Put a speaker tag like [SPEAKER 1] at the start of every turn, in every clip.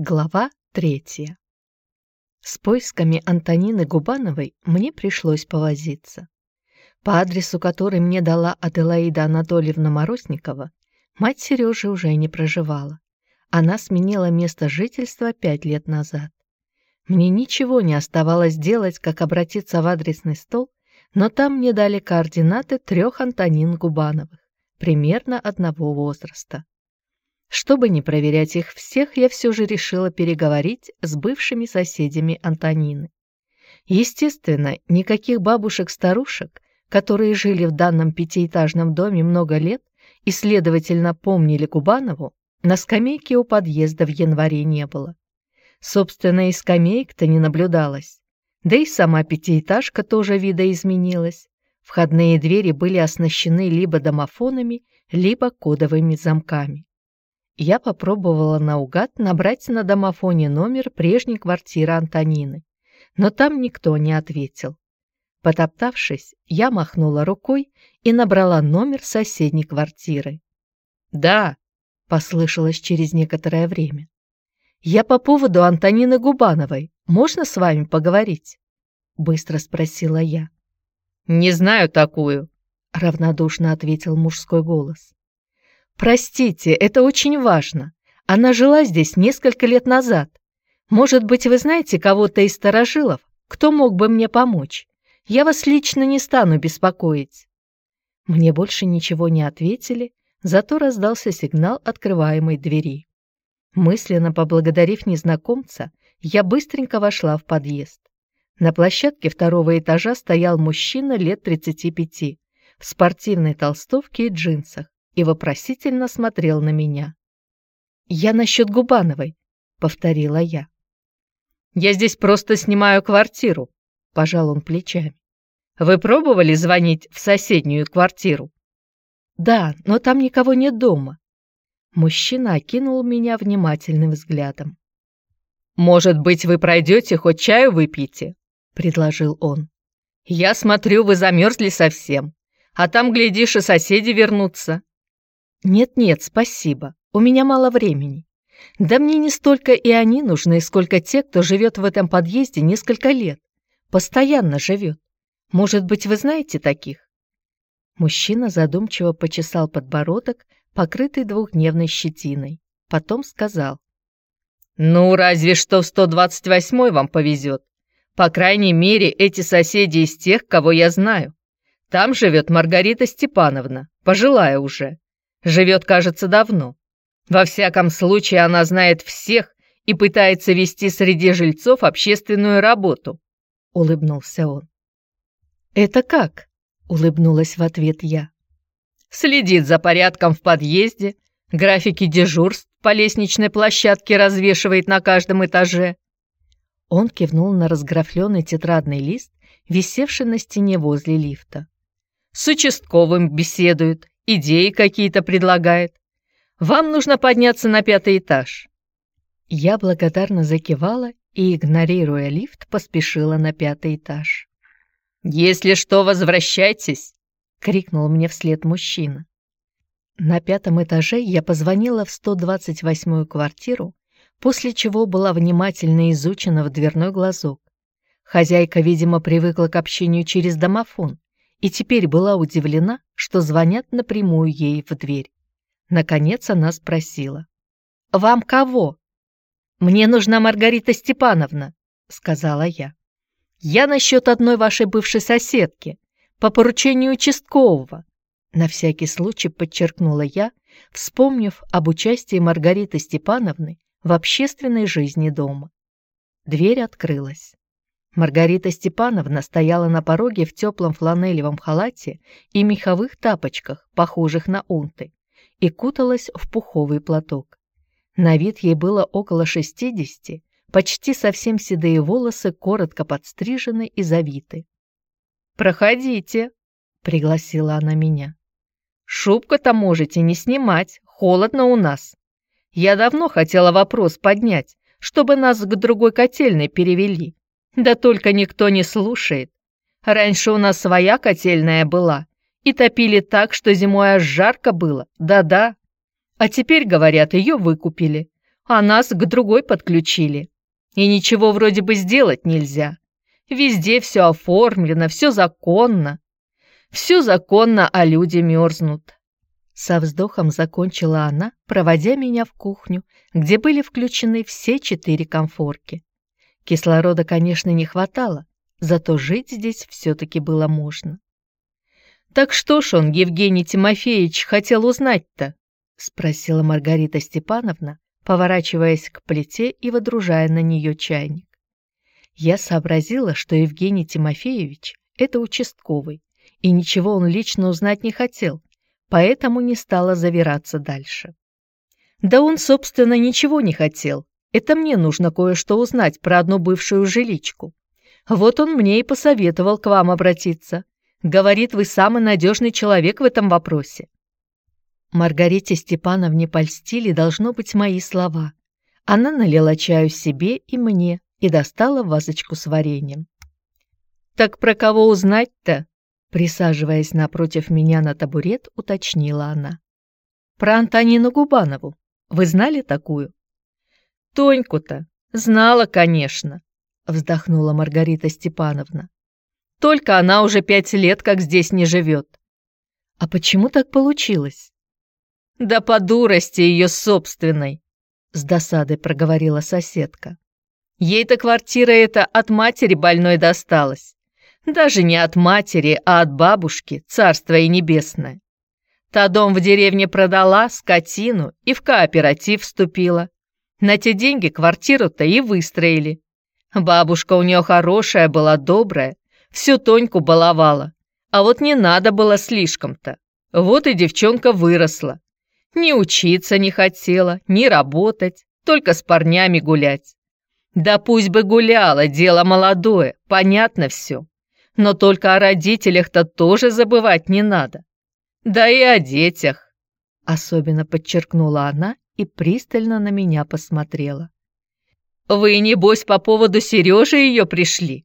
[SPEAKER 1] Глава третья. С поисками Антонины Губановой мне пришлось повозиться. По адресу, который мне дала Аделаида Анатольевна Морозникова, мать Сережи уже не проживала. Она сменила место жительства пять лет назад. Мне ничего не оставалось делать, как обратиться в адресный стол, но там мне дали координаты трех Антонин Губановых, примерно одного возраста. Чтобы не проверять их всех, я все же решила переговорить с бывшими соседями Антонины. Естественно, никаких бабушек-старушек, которые жили в данном пятиэтажном доме много лет и, следовательно, помнили Кубанову, на скамейке у подъезда в январе не было. Собственно, и скамеек-то не наблюдалось. Да и сама пятиэтажка тоже видоизменилась. Входные двери были оснащены либо домофонами, либо кодовыми замками. Я попробовала наугад набрать на домофоне номер прежней квартиры Антонины, но там никто не ответил. Потоптавшись, я махнула рукой и набрала номер соседней квартиры. «Да», — послышалось через некоторое время. «Я по поводу Антонины Губановой. Можно с вами поговорить?» — быстро спросила я.
[SPEAKER 2] «Не знаю такую», —
[SPEAKER 1] равнодушно ответил мужской голос. «Простите, это очень важно. Она жила здесь несколько лет назад. Может быть, вы знаете кого-то из старожилов, кто мог бы мне помочь? Я вас лично не стану беспокоить». Мне больше ничего не ответили, зато раздался сигнал открываемой двери. Мысленно поблагодарив незнакомца, я быстренько вошла в подъезд. На площадке второго этажа стоял мужчина лет 35 в спортивной толстовке и джинсах и вопросительно смотрел на меня. «Я насчет Губановой», — повторила я.
[SPEAKER 2] «Я здесь просто снимаю квартиру», — пожал он плечами. «Вы пробовали звонить в соседнюю квартиру?»
[SPEAKER 1] «Да, но там никого нет дома». Мужчина окинул меня внимательным взглядом.
[SPEAKER 2] «Может быть, вы пройдете, хоть чаю выпьете?» — предложил он. «Я смотрю, вы замерзли совсем, а там, глядишь, и соседи вернутся.
[SPEAKER 1] «Нет-нет, спасибо. У меня мало времени. Да мне не столько и они нужны, сколько те, кто живет в этом подъезде несколько лет. Постоянно живет. Может быть, вы знаете таких?» Мужчина задумчиво почесал подбородок, покрытый двухдневной щетиной. Потом сказал.
[SPEAKER 2] «Ну, разве что в 128-й вам повезет. По крайней мере, эти соседи из тех, кого я знаю. Там живет Маргарита Степановна, пожилая уже. Живет, кажется, давно. Во всяком случае, она знает всех и пытается вести среди жильцов общественную работу», — улыбнулся он.
[SPEAKER 1] «Это как?» — улыбнулась в ответ я.
[SPEAKER 2] «Следит за порядком в подъезде, графики дежурств по лестничной площадке развешивает на каждом этаже».
[SPEAKER 1] Он кивнул на разграфленный тетрадный лист, висевший на стене возле лифта.
[SPEAKER 2] «С участковым беседует, идеи какие-то предлагает. Вам нужно подняться на пятый этаж».
[SPEAKER 1] Я благодарно закивала и, игнорируя лифт, поспешила на пятый этаж.
[SPEAKER 2] «Если что, возвращайтесь!» — крикнул мне вслед мужчина.
[SPEAKER 1] На пятом этаже я позвонила в 128-ю квартиру, после чего была внимательно изучена в дверной глазок. Хозяйка, видимо, привыкла к общению через домофон и теперь была удивлена, что звонят напрямую ей в дверь. Наконец она спросила. «Вам кого?» «Мне нужна Маргарита Степановна», — сказала я. «Я насчет одной вашей бывшей соседки, по поручению участкового», на всякий случай подчеркнула я, вспомнив об участии Маргариты Степановны в общественной жизни дома. Дверь открылась. Маргарита Степановна стояла на пороге в теплом фланелевом халате и меховых тапочках, похожих на унты, и куталась в пуховый платок. На вид ей было около шестидесяти, почти совсем седые волосы коротко подстрижены и завиты.
[SPEAKER 2] «Проходите», — пригласила она меня. «Шубку-то можете не снимать, холодно у нас. Я давно хотела вопрос поднять, чтобы нас к другой котельной перевели, да только никто не слушает. Раньше у нас своя котельная была, и топили так, что зимой аж жарко было, да-да. А теперь, говорят, ее выкупили. а нас к другой подключили. И ничего вроде бы сделать нельзя. Везде все оформлено, все законно. Все законно, а люди мерзнут. Со вздохом закончила она, проводя меня в кухню, где были включены все четыре комфорки. Кислорода, конечно, не хватало, зато жить здесь все-таки было можно. «Так что ж он, Евгений Тимофеевич, хотел узнать-то?» — спросила Маргарита Степановна, поворачиваясь к плите и водружая на нее чайник. Я сообразила, что Евгений Тимофеевич — это участковый, и ничего он лично узнать не хотел, поэтому не стала завираться дальше. Да он, собственно, ничего не хотел. Это мне нужно кое-что узнать про одну бывшую жиличку. Вот он мне и посоветовал к вам обратиться. Говорит, вы самый надежный человек в этом вопросе. Маргарите Степановне польстили, должно быть, мои слова. Она налила чаю себе и мне и достала вазочку с вареньем. «Так про кого узнать-то?» Присаживаясь напротив меня на табурет, уточнила она. «Про Антонину Губанову. Вы знали такую?» «Тоньку-то знала, конечно», — вздохнула Маргарита Степановна. «Только она уже пять лет как здесь не живет». «А почему так получилось?» «Да по дурости ее собственной», — с досадой проговорила соседка. «Ей-то квартира эта от матери больной досталась. Даже не от матери, а от бабушки, царство и небесное. Та дом в деревне продала, скотину и в кооператив вступила. На те деньги квартиру-то и выстроили. Бабушка у нее хорошая была, добрая, всю Тоньку баловала. А вот не надо было слишком-то. Вот и девчонка выросла. Ни учиться не хотела, ни работать, только с парнями гулять. Да пусть бы гуляла, дело молодое, понятно все. Но только о родителях-то тоже забывать не надо. Да и о детях. Особенно подчеркнула она и пристально на меня посмотрела. Вы, небось, по поводу Сережи ее пришли?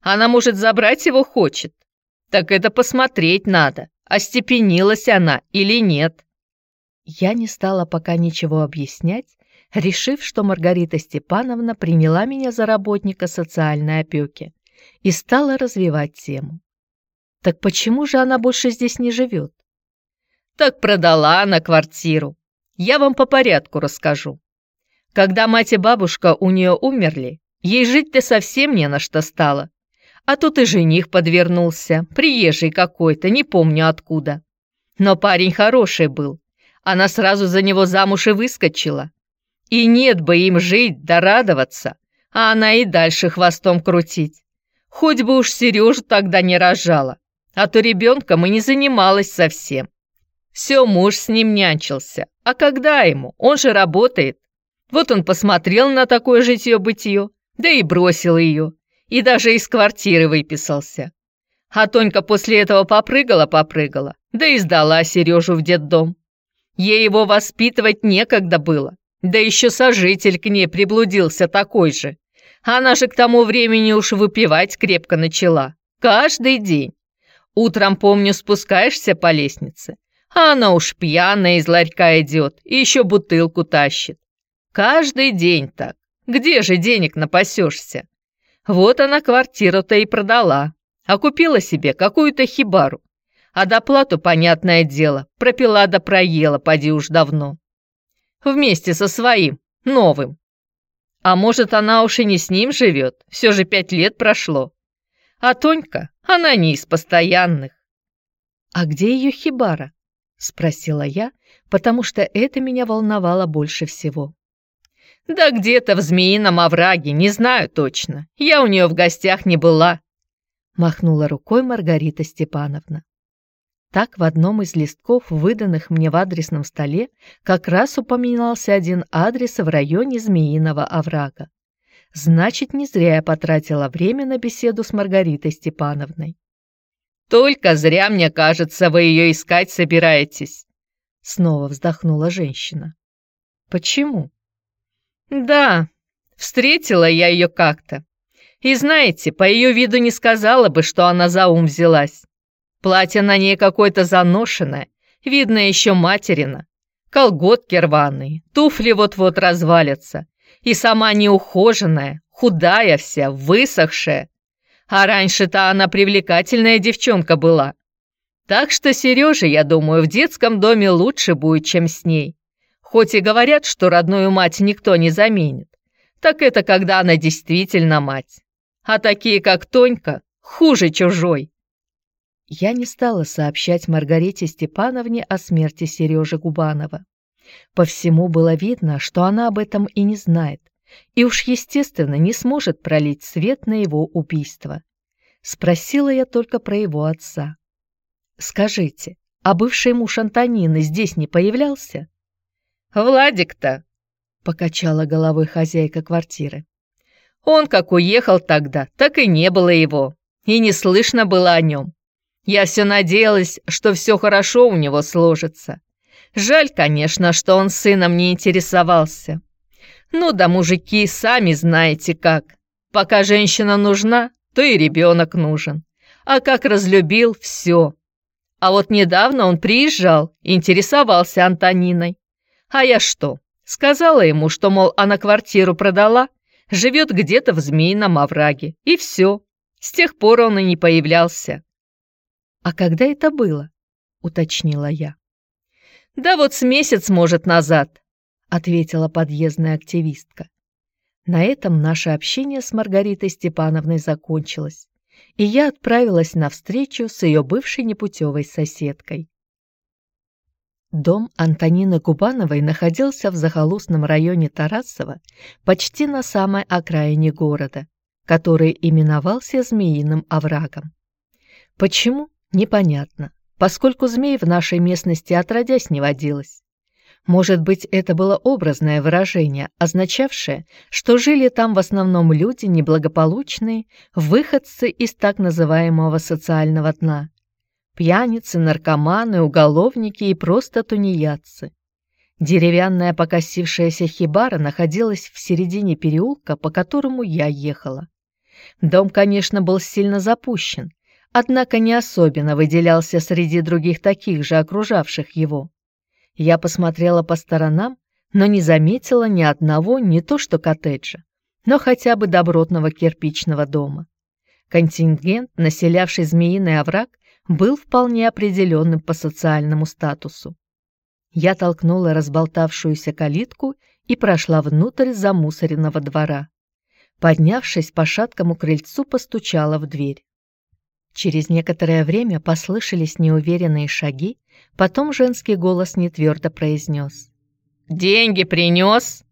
[SPEAKER 2] Она, может, забрать его хочет? Так это посмотреть надо, остепенилась она или нет. Я не стала пока ничего объяснять, решив, что Маргарита Степановна приняла меня за работника социальной опеки и стала развивать тему. Так почему же она больше здесь не живет? Так продала она квартиру. Я вам по порядку расскажу. Когда мать и бабушка у нее умерли, ей жить-то совсем не на что стало. А тут и жених подвернулся, приезжий какой-то, не помню откуда. Но парень хороший был. Она сразу за него замуж и выскочила. И нет бы им жить да радоваться, а она и дальше хвостом крутить. Хоть бы уж Сережу тогда не рожала, а то ребенком и не занималась совсем. Все, муж с ним нянчился. А когда ему? Он же работает. Вот он посмотрел на такое житье-бытие, да и бросил ее. И даже из квартиры выписался. А Тонька после этого попрыгала-попрыгала, да и сдала Сережу в детдом. Ей его воспитывать некогда было. Да еще сожитель к ней приблудился такой же. Она же к тому времени уж выпивать крепко начала. Каждый день. Утром, помню, спускаешься по лестнице, а она уж пьяная из ларька идет и еще бутылку тащит. Каждый день так. Где же денег напасешься? Вот она квартиру-то и продала, а купила себе какую-то хибару. А доплату, понятное дело, пропила да проела, поди уж давно. Вместе со своим, новым. А может, она уж и не с ним живет, все же пять лет прошло. А Тонька, она не из постоянных. «А где ее хибара?» — спросила я, потому что это меня волновало больше всего. «Да где-то в Змеином овраге, не знаю точно. Я у нее в гостях не была», — махнула рукой Маргарита Степановна. Так в одном из листков, выданных мне в адресном столе, как раз упоминался один адрес в районе Змеиного оврага. Значит, не зря я потратила время на беседу с Маргаритой Степановной. «Только зря, мне кажется, вы ее искать собираетесь», — снова вздохнула женщина. «Почему?» «Да, встретила я ее как-то. И знаете, по ее виду не сказала бы, что она за ум взялась. Платье на ней какое-то заношенное, видно еще материна. Колготки рваные, туфли вот-вот развалятся. И сама неухоженная, худая вся, высохшая. А раньше-то она привлекательная девчонка была. Так что Сереже, я думаю, в детском доме лучше будет, чем с ней. Хоть и говорят, что родную мать никто не заменит. Так это когда она действительно мать. А такие, как Тонька, хуже чужой.
[SPEAKER 1] Я не стала сообщать Маргарите Степановне о смерти Сережи Губанова. По всему было видно, что она об этом и не знает, и уж, естественно, не сможет пролить свет на его убийство. Спросила я только про его отца. «Скажите, а бывший муж Антонины здесь не появлялся?»
[SPEAKER 2] «Владик-то!»
[SPEAKER 1] — покачала головой хозяйка квартиры.
[SPEAKER 2] «Он как уехал тогда, так и не было его, и не слышно было о нем. Я все надеялась, что все хорошо у него сложится. Жаль, конечно, что он сыном не интересовался. Ну да мужики, сами знаете как. Пока женщина нужна, то и ребенок нужен. А как разлюбил, все. А вот недавно он приезжал, интересовался Антониной. А я что? Сказала ему, что, мол, она квартиру продала, живет где-то в Змеином овраге, и все. С тех пор он и не появлялся.
[SPEAKER 1] «А когда это было?» — уточнила я.
[SPEAKER 2] «Да вот с месяц, может, назад», — ответила подъездная активистка.
[SPEAKER 1] На этом наше общение с Маргаритой Степановной закончилось, и я отправилась на встречу с ее бывшей непутевой соседкой. Дом Антонины Кубановой находился в захолустном районе Тарасова, почти на самой окраине города, который именовался Змеиным оврагом. Почему? Непонятно, поскольку змей в нашей местности отродясь не водилось. Может быть, это было образное выражение, означавшее, что жили там в основном люди неблагополучные, выходцы из так называемого социального дна. Пьяницы, наркоманы, уголовники и просто тунеядцы. Деревянная покосившаяся хибара находилась в середине переулка, по которому я ехала. Дом, конечно, был сильно запущен, однако не особенно выделялся среди других таких же окружавших его. Я посмотрела по сторонам, но не заметила ни одного не то что коттеджа, но хотя бы добротного кирпичного дома. Контингент, населявший Змеиный овраг, был вполне определенным по социальному статусу. Я толкнула разболтавшуюся калитку и прошла внутрь замусоренного двора. Поднявшись по шаткому крыльцу, постучала в дверь. Через некоторое время послышались неуверенные шаги, потом женский голос нетвердо произнес.
[SPEAKER 2] «Деньги принес?»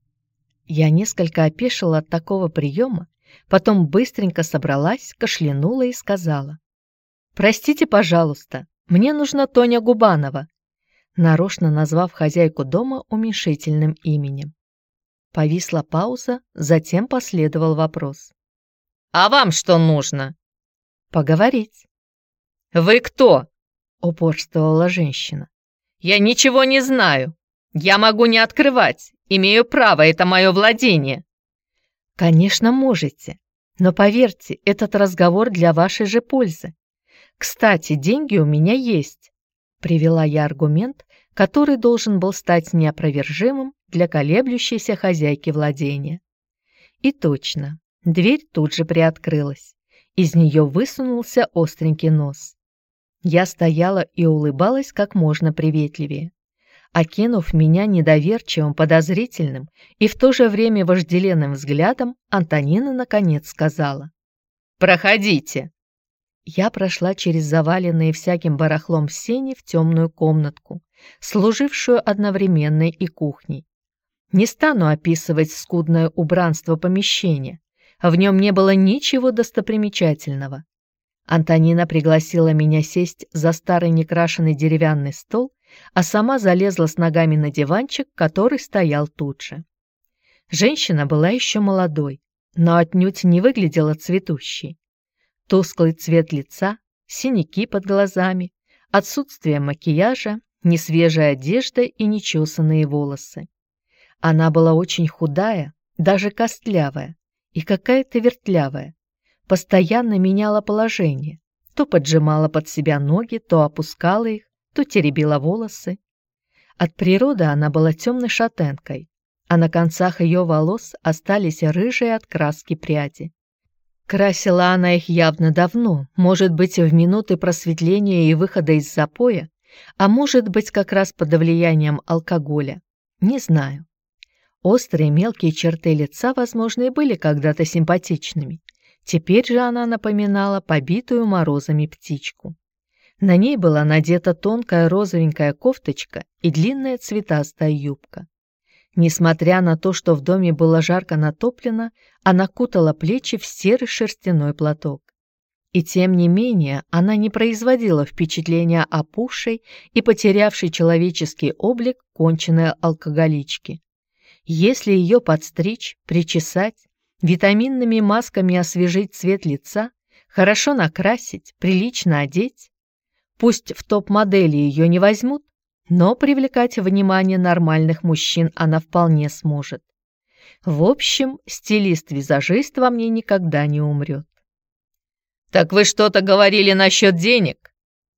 [SPEAKER 1] Я несколько опешила от такого приема, потом быстренько собралась, кашлянула и сказала. «Простите, пожалуйста, мне нужна Тоня Губанова», нарочно назвав хозяйку дома уменьшительным именем. Повисла пауза, затем последовал вопрос.
[SPEAKER 2] «А вам что нужно?»
[SPEAKER 1] Поговорить.
[SPEAKER 2] «Вы кто?»
[SPEAKER 1] — упорствовала женщина.
[SPEAKER 2] «Я ничего не знаю. Я могу не открывать. Имею право, это мое владение».
[SPEAKER 1] «Конечно, можете. Но поверьте, этот разговор для вашей же пользы. Кстати, деньги у меня есть», — привела я аргумент, который должен был стать неопровержимым для колеблющейся хозяйки владения. И точно, дверь тут же приоткрылась. Из нее высунулся остренький нос. Я стояла и улыбалась как можно приветливее. Окинув меня недоверчивым, подозрительным и в то же время вожделенным взглядом, Антонина наконец сказала.
[SPEAKER 2] «Проходите!»
[SPEAKER 1] Я прошла через заваленные всяким барахлом сени в темную комнатку, служившую одновременно и кухней. Не стану описывать скудное убранство помещения, в нем не было ничего достопримечательного. Антонина пригласила меня сесть за старый некрашенный деревянный стол, а сама залезла с ногами на диванчик, который стоял тут же. Женщина была еще молодой, но отнюдь не выглядела цветущей. Тусклый цвет лица, синяки под глазами, отсутствие макияжа, несвежая одежда и нечесанные волосы. Она была очень худая, даже костлявая, и какая-то вертлявая. Постоянно меняла положение. То поджимала под себя ноги, то опускала их, то теребила волосы. От природы она была темной шатенкой, а на концах ее волос остались рыжие от краски пряди. Красила она их явно давно, может быть, в минуты просветления и выхода из запоя, а может быть, как раз под влиянием алкоголя. Не знаю. Острые мелкие черты лица, возможно, и были когда-то симпатичными. Теперь же она напоминала побитую морозами птичку. На ней была надета тонкая розовенькая кофточка и длинная цветастая юбка. Несмотря на то, что в доме было жарко натоплено, она кутала плечи в серый шерстяной платок. И тем не менее она не производила впечатления опухшей и потерявшей человеческий облик конченной алкоголички. Если ее подстричь, причесать, витаминными масками освежить цвет лица, хорошо накрасить, прилично одеть, пусть в топ-модели ее не возьмут, но привлекать внимание нормальных мужчин она вполне сможет. В общем, стилист-визажист во мне никогда не умрет.
[SPEAKER 2] «Так вы что-то говорили насчет денег?»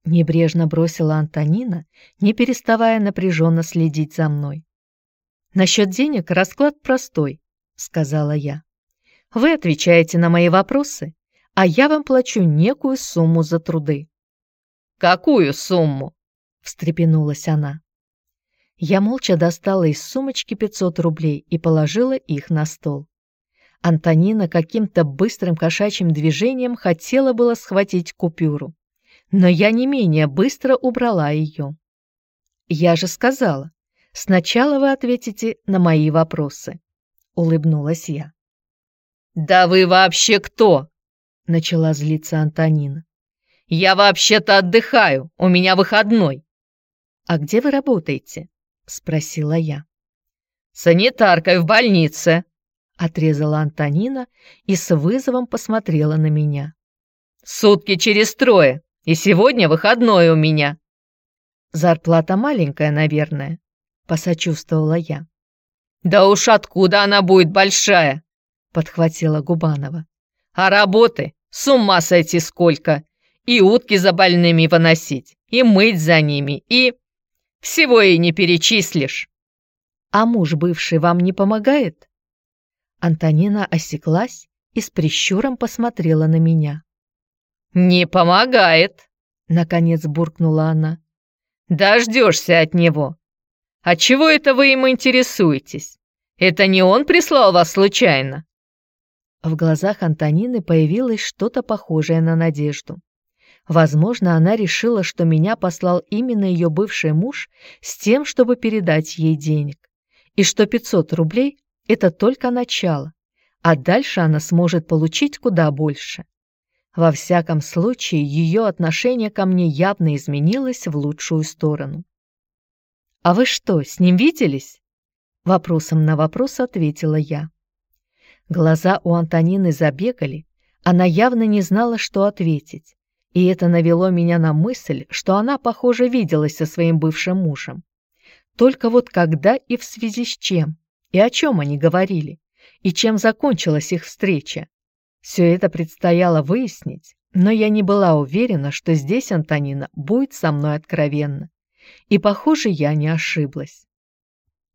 [SPEAKER 1] Небрежно бросила Антонина, не переставая напряженно следить за мной. «Насчет денег расклад простой», — сказала я. «Вы отвечаете на мои вопросы, а я вам плачу некую сумму за труды».
[SPEAKER 2] «Какую сумму?»
[SPEAKER 1] — встрепенулась она. Я молча достала из сумочки 500 рублей и положила их на стол. Антонина каким-то быстрым кошачьим движением хотела было схватить купюру, но я не менее быстро убрала ее. «Я же сказала, сначала вы ответите на мои вопросы», — улыбнулась я.
[SPEAKER 2] «Да вы вообще кто?» — начала злиться Антонина. «Я вообще-то отдыхаю, у меня выходной».
[SPEAKER 1] «А где вы работаете?» — спросила я.
[SPEAKER 2] «Санитаркой в больнице», — отрезала Антонина и с вызовом посмотрела на меня. «Сутки через трое, и сегодня выходной у меня».
[SPEAKER 1] «Зарплата маленькая, наверное», — посочувствовала я.
[SPEAKER 2] «Да уж откуда она будет большая?» — подхватила Губанова. «А работы? С ума сойти сколько! И утки за больными выносить, и мыть за ними, и...» Всего и не перечислишь.
[SPEAKER 1] А муж бывший вам не помогает? Антонина осеклась и с прищуром посмотрела на меня.
[SPEAKER 2] «Не помогает», — наконец буркнула она. «Дождешься от него. А чего это вы им интересуетесь? Это не он прислал вас случайно?»
[SPEAKER 1] В глазах Антонины появилось что-то похожее на надежду. Возможно, она решила, что меня послал именно ее бывший муж с тем, чтобы передать ей денег, и что 500 рублей – это только начало, а дальше она сможет получить куда больше. Во всяком случае, ее отношение ко мне явно изменилось в лучшую сторону. «А вы что, с ним виделись?» Вопросом на вопрос ответила я. Глаза у Антонины забегали, она явно не знала, что ответить. И это навело меня на мысль, что она, похоже, виделась со своим бывшим мужем. Только вот когда и в связи с чем, и о чем они говорили, и чем закончилась их встреча. Все это предстояло выяснить, но я не была уверена, что здесь Антонина будет со мной откровенна. И, похоже, я не ошиблась.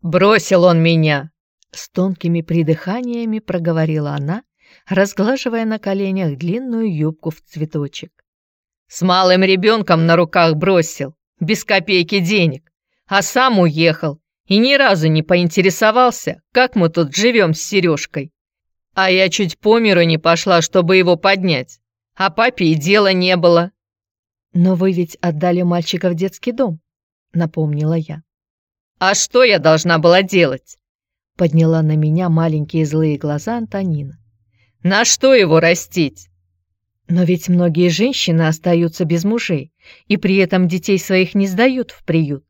[SPEAKER 2] «Бросил он меня!»
[SPEAKER 1] С тонкими придыханиями проговорила она, разглаживая на коленях длинную юбку в цветочек.
[SPEAKER 2] С малым ребенком на руках бросил, без копейки денег, а сам уехал и ни разу не поинтересовался, как мы тут живем с Сережкой. А я чуть по миру не пошла, чтобы его поднять, а папе и дела не было.
[SPEAKER 1] «Но вы ведь отдали мальчика в детский дом», — напомнила я.
[SPEAKER 2] «А что я должна была делать?»
[SPEAKER 1] Подняла на меня маленькие злые глаза Антонина.
[SPEAKER 2] «На что его растить?
[SPEAKER 1] Но ведь многие женщины остаются без мужей и при этом детей своих не сдают в приют.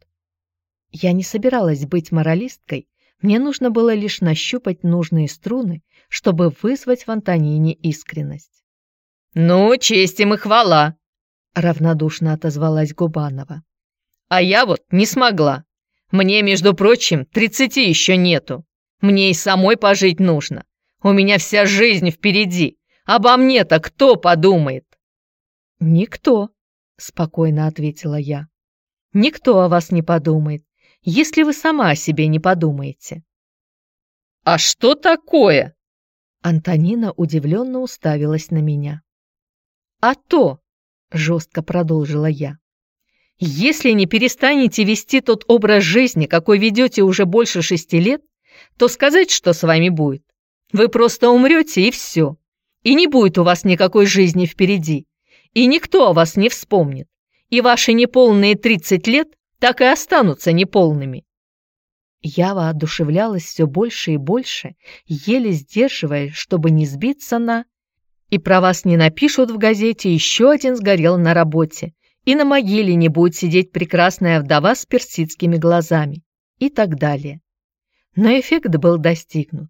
[SPEAKER 1] Я не собиралась быть моралисткой, мне нужно было лишь нащупать нужные струны, чтобы вызвать в Антонине искренность.
[SPEAKER 2] «Ну, честь им и хвала!»
[SPEAKER 1] — равнодушно отозвалась Губанова.
[SPEAKER 2] «А я вот не смогла. Мне, между прочим, тридцати еще нету. Мне и самой пожить нужно. У меня вся жизнь впереди, Обо мне-то кто подумает?»
[SPEAKER 1] «Никто», — спокойно ответила я. «Никто о вас не подумает. если вы сама о себе не подумаете.
[SPEAKER 2] «А что такое?»
[SPEAKER 1] Антонина удивленно уставилась на меня. «А то!» — жестко продолжила я. «Если не перестанете вести тот образ жизни, какой ведете уже больше шести лет, то сказать, что с вами будет. Вы просто умрете и все. И не будет у вас никакой жизни впереди. И никто о вас не вспомнит. И ваши неполные 30 лет так и останутся неполными. Я воодушевлялась все больше и больше, еле сдерживая, чтобы не сбиться на... И про вас не напишут в газете, еще один сгорел на работе, и на могиле не будет сидеть прекрасная вдова с персидскими глазами, и так далее. Но эффект был достигнут.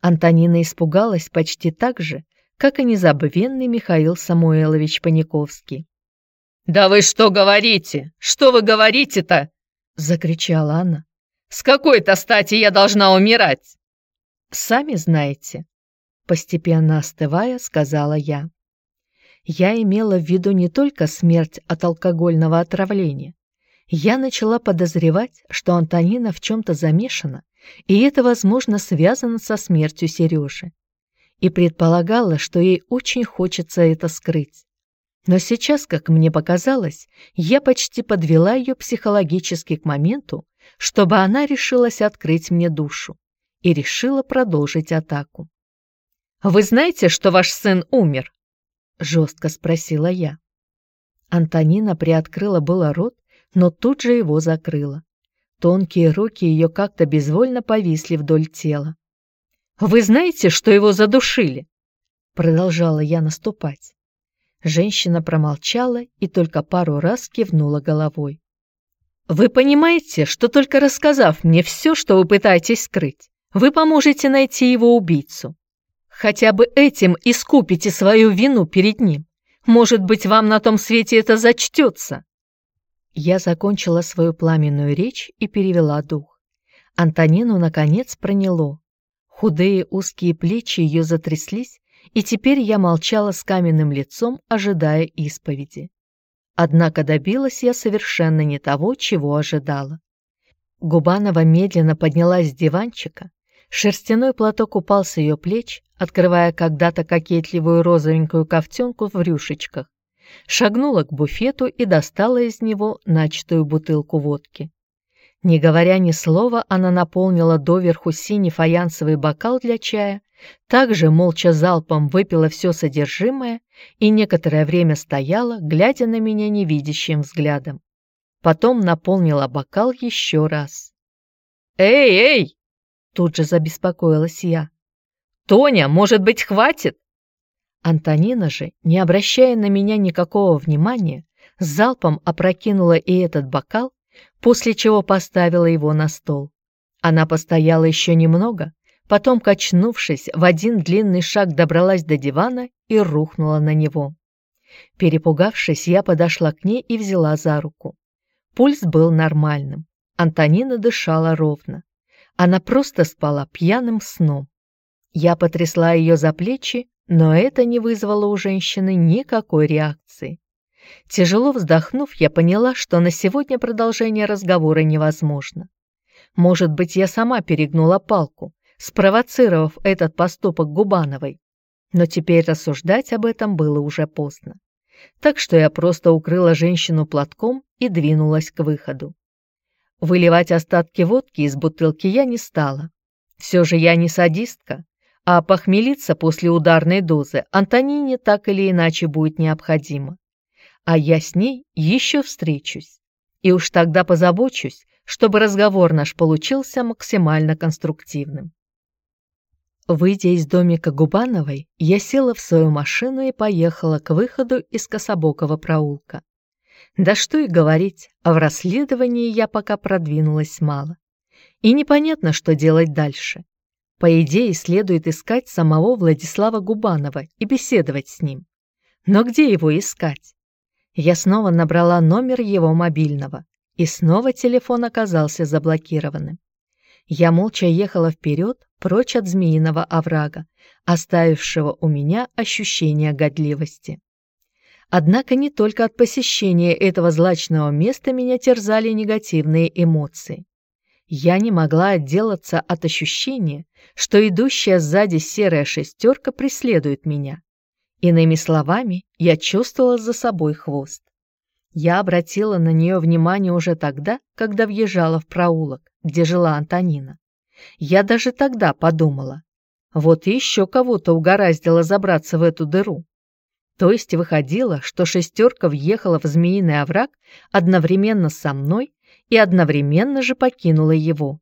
[SPEAKER 1] Антонина испугалась почти так же, как и незабвенный Михаил Самуилович Паниковский.
[SPEAKER 2] «Да вы что говорите? Что вы говорите-то?» — закричала она. «С какой-то стати я должна умирать?»
[SPEAKER 1] «Сами знаете», — постепенно остывая, сказала я. Я имела в виду не только смерть от алкогольного отравления. Я начала подозревать, что Антонина в чем-то замешана, и это, возможно, связано со смертью Сережи. И предполагала, что ей очень хочется это скрыть. Но сейчас, как мне показалось, я почти подвела ее психологически к моменту, чтобы она решилась открыть мне душу и решила продолжить атаку. «Вы знаете, что ваш сын умер?» — жестко спросила я. Антонина приоткрыла было рот, но тут же его закрыла. Тонкие руки ее как-то безвольно повисли вдоль тела. «Вы знаете, что его задушили?» Продолжала я наступать. Женщина промолчала и только пару раз кивнула головой. «Вы понимаете, что только рассказав мне все, что вы пытаетесь скрыть, вы поможете найти его убийцу? Хотя бы этим искупите свою вину перед ним. Может быть, вам на том свете это зачтется?» Я закончила свою пламенную речь и перевела дух. Антонину, наконец, проняло. Худые узкие плечи ее затряслись, и теперь я молчала с каменным лицом, ожидая исповеди. Однако добилась я совершенно не того, чего ожидала. Губанова медленно поднялась с диванчика, шерстяной платок упал с ее плеч, открывая когда-то кокетливую розовенькую ковтенку в рюшечках, шагнула к буфету и достала из него начатую бутылку водки. Не говоря ни слова, она наполнила доверху синий фаянсовый бокал для чая также молча залпом выпила все содержимое и некоторое время стояла, глядя на меня невидящим взглядом. Потом наполнила бокал еще раз. «Эй, эй!» — тут же забеспокоилась я. «Тоня, может быть, хватит?» Антонина же, не обращая на меня никакого внимания, залпом опрокинула и этот бокал, после чего поставила его на стол. Она постояла еще немного, потом, качнувшись, в один длинный шаг добралась до дивана и рухнула на него. Перепугавшись, я подошла к ней и взяла за руку. Пульс был нормальным. Антонина дышала ровно. Она просто спала пьяным сном. Я потрясла ее за плечи, но это не вызвало у женщины никакой реакции. Тяжело вздохнув, я поняла, что на сегодня продолжение разговора невозможно. Может быть, я сама перегнула палку, спровоцировав этот поступок Губановой. Но теперь рассуждать об этом было уже поздно. Так что я просто укрыла женщину платком и двинулась к выходу. Выливать остатки водки из бутылки я не стала. Все же я не садистка, а похмелиться после ударной дозы Антонине так или иначе будет необходимо. А я с ней еще встречусь. И уж тогда позабочусь, чтобы разговор наш получился максимально конструктивным. Выйдя из домика Губановой, я села в свою машину и поехала к выходу из Кособокого проулка. Да что и говорить, а в расследовании я пока продвинулась мало. И непонятно, что делать дальше. По идее, следует искать самого Владислава Губанова и беседовать с ним. Но где его искать? Я снова набрала номер его мобильного, и снова телефон оказался заблокированным. Я молча ехала вперед, прочь от змеиного оврага, оставившего у меня ощущение годливости. Однако не только от посещения этого злачного места меня терзали негативные эмоции. Я не могла отделаться от ощущения, что идущая сзади серая шестерка преследует меня. Иными словами, я чувствовала за собой хвост. Я обратила на нее внимание уже тогда, когда въезжала в проулок, где жила Антонина. Я даже тогда подумала, вот еще кого-то угораздило забраться в эту дыру. То есть выходило, что шестерка въехала в змеиный овраг одновременно со мной и одновременно же покинула его.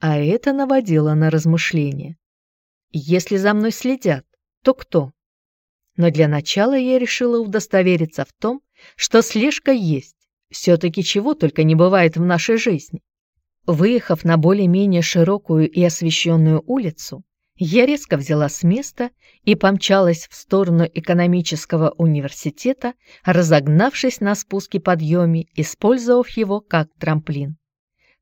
[SPEAKER 1] А это наводило на размышления. Если за мной следят, то кто? Но для начала я решила удостовериться в том, что слежка есть. Все-таки чего только не бывает в нашей жизни. Выехав на более-менее широкую и освещенную улицу, я резко взяла с места и помчалась в сторону экономического университета, разогнавшись на спуске-подъеме, использовав его как трамплин.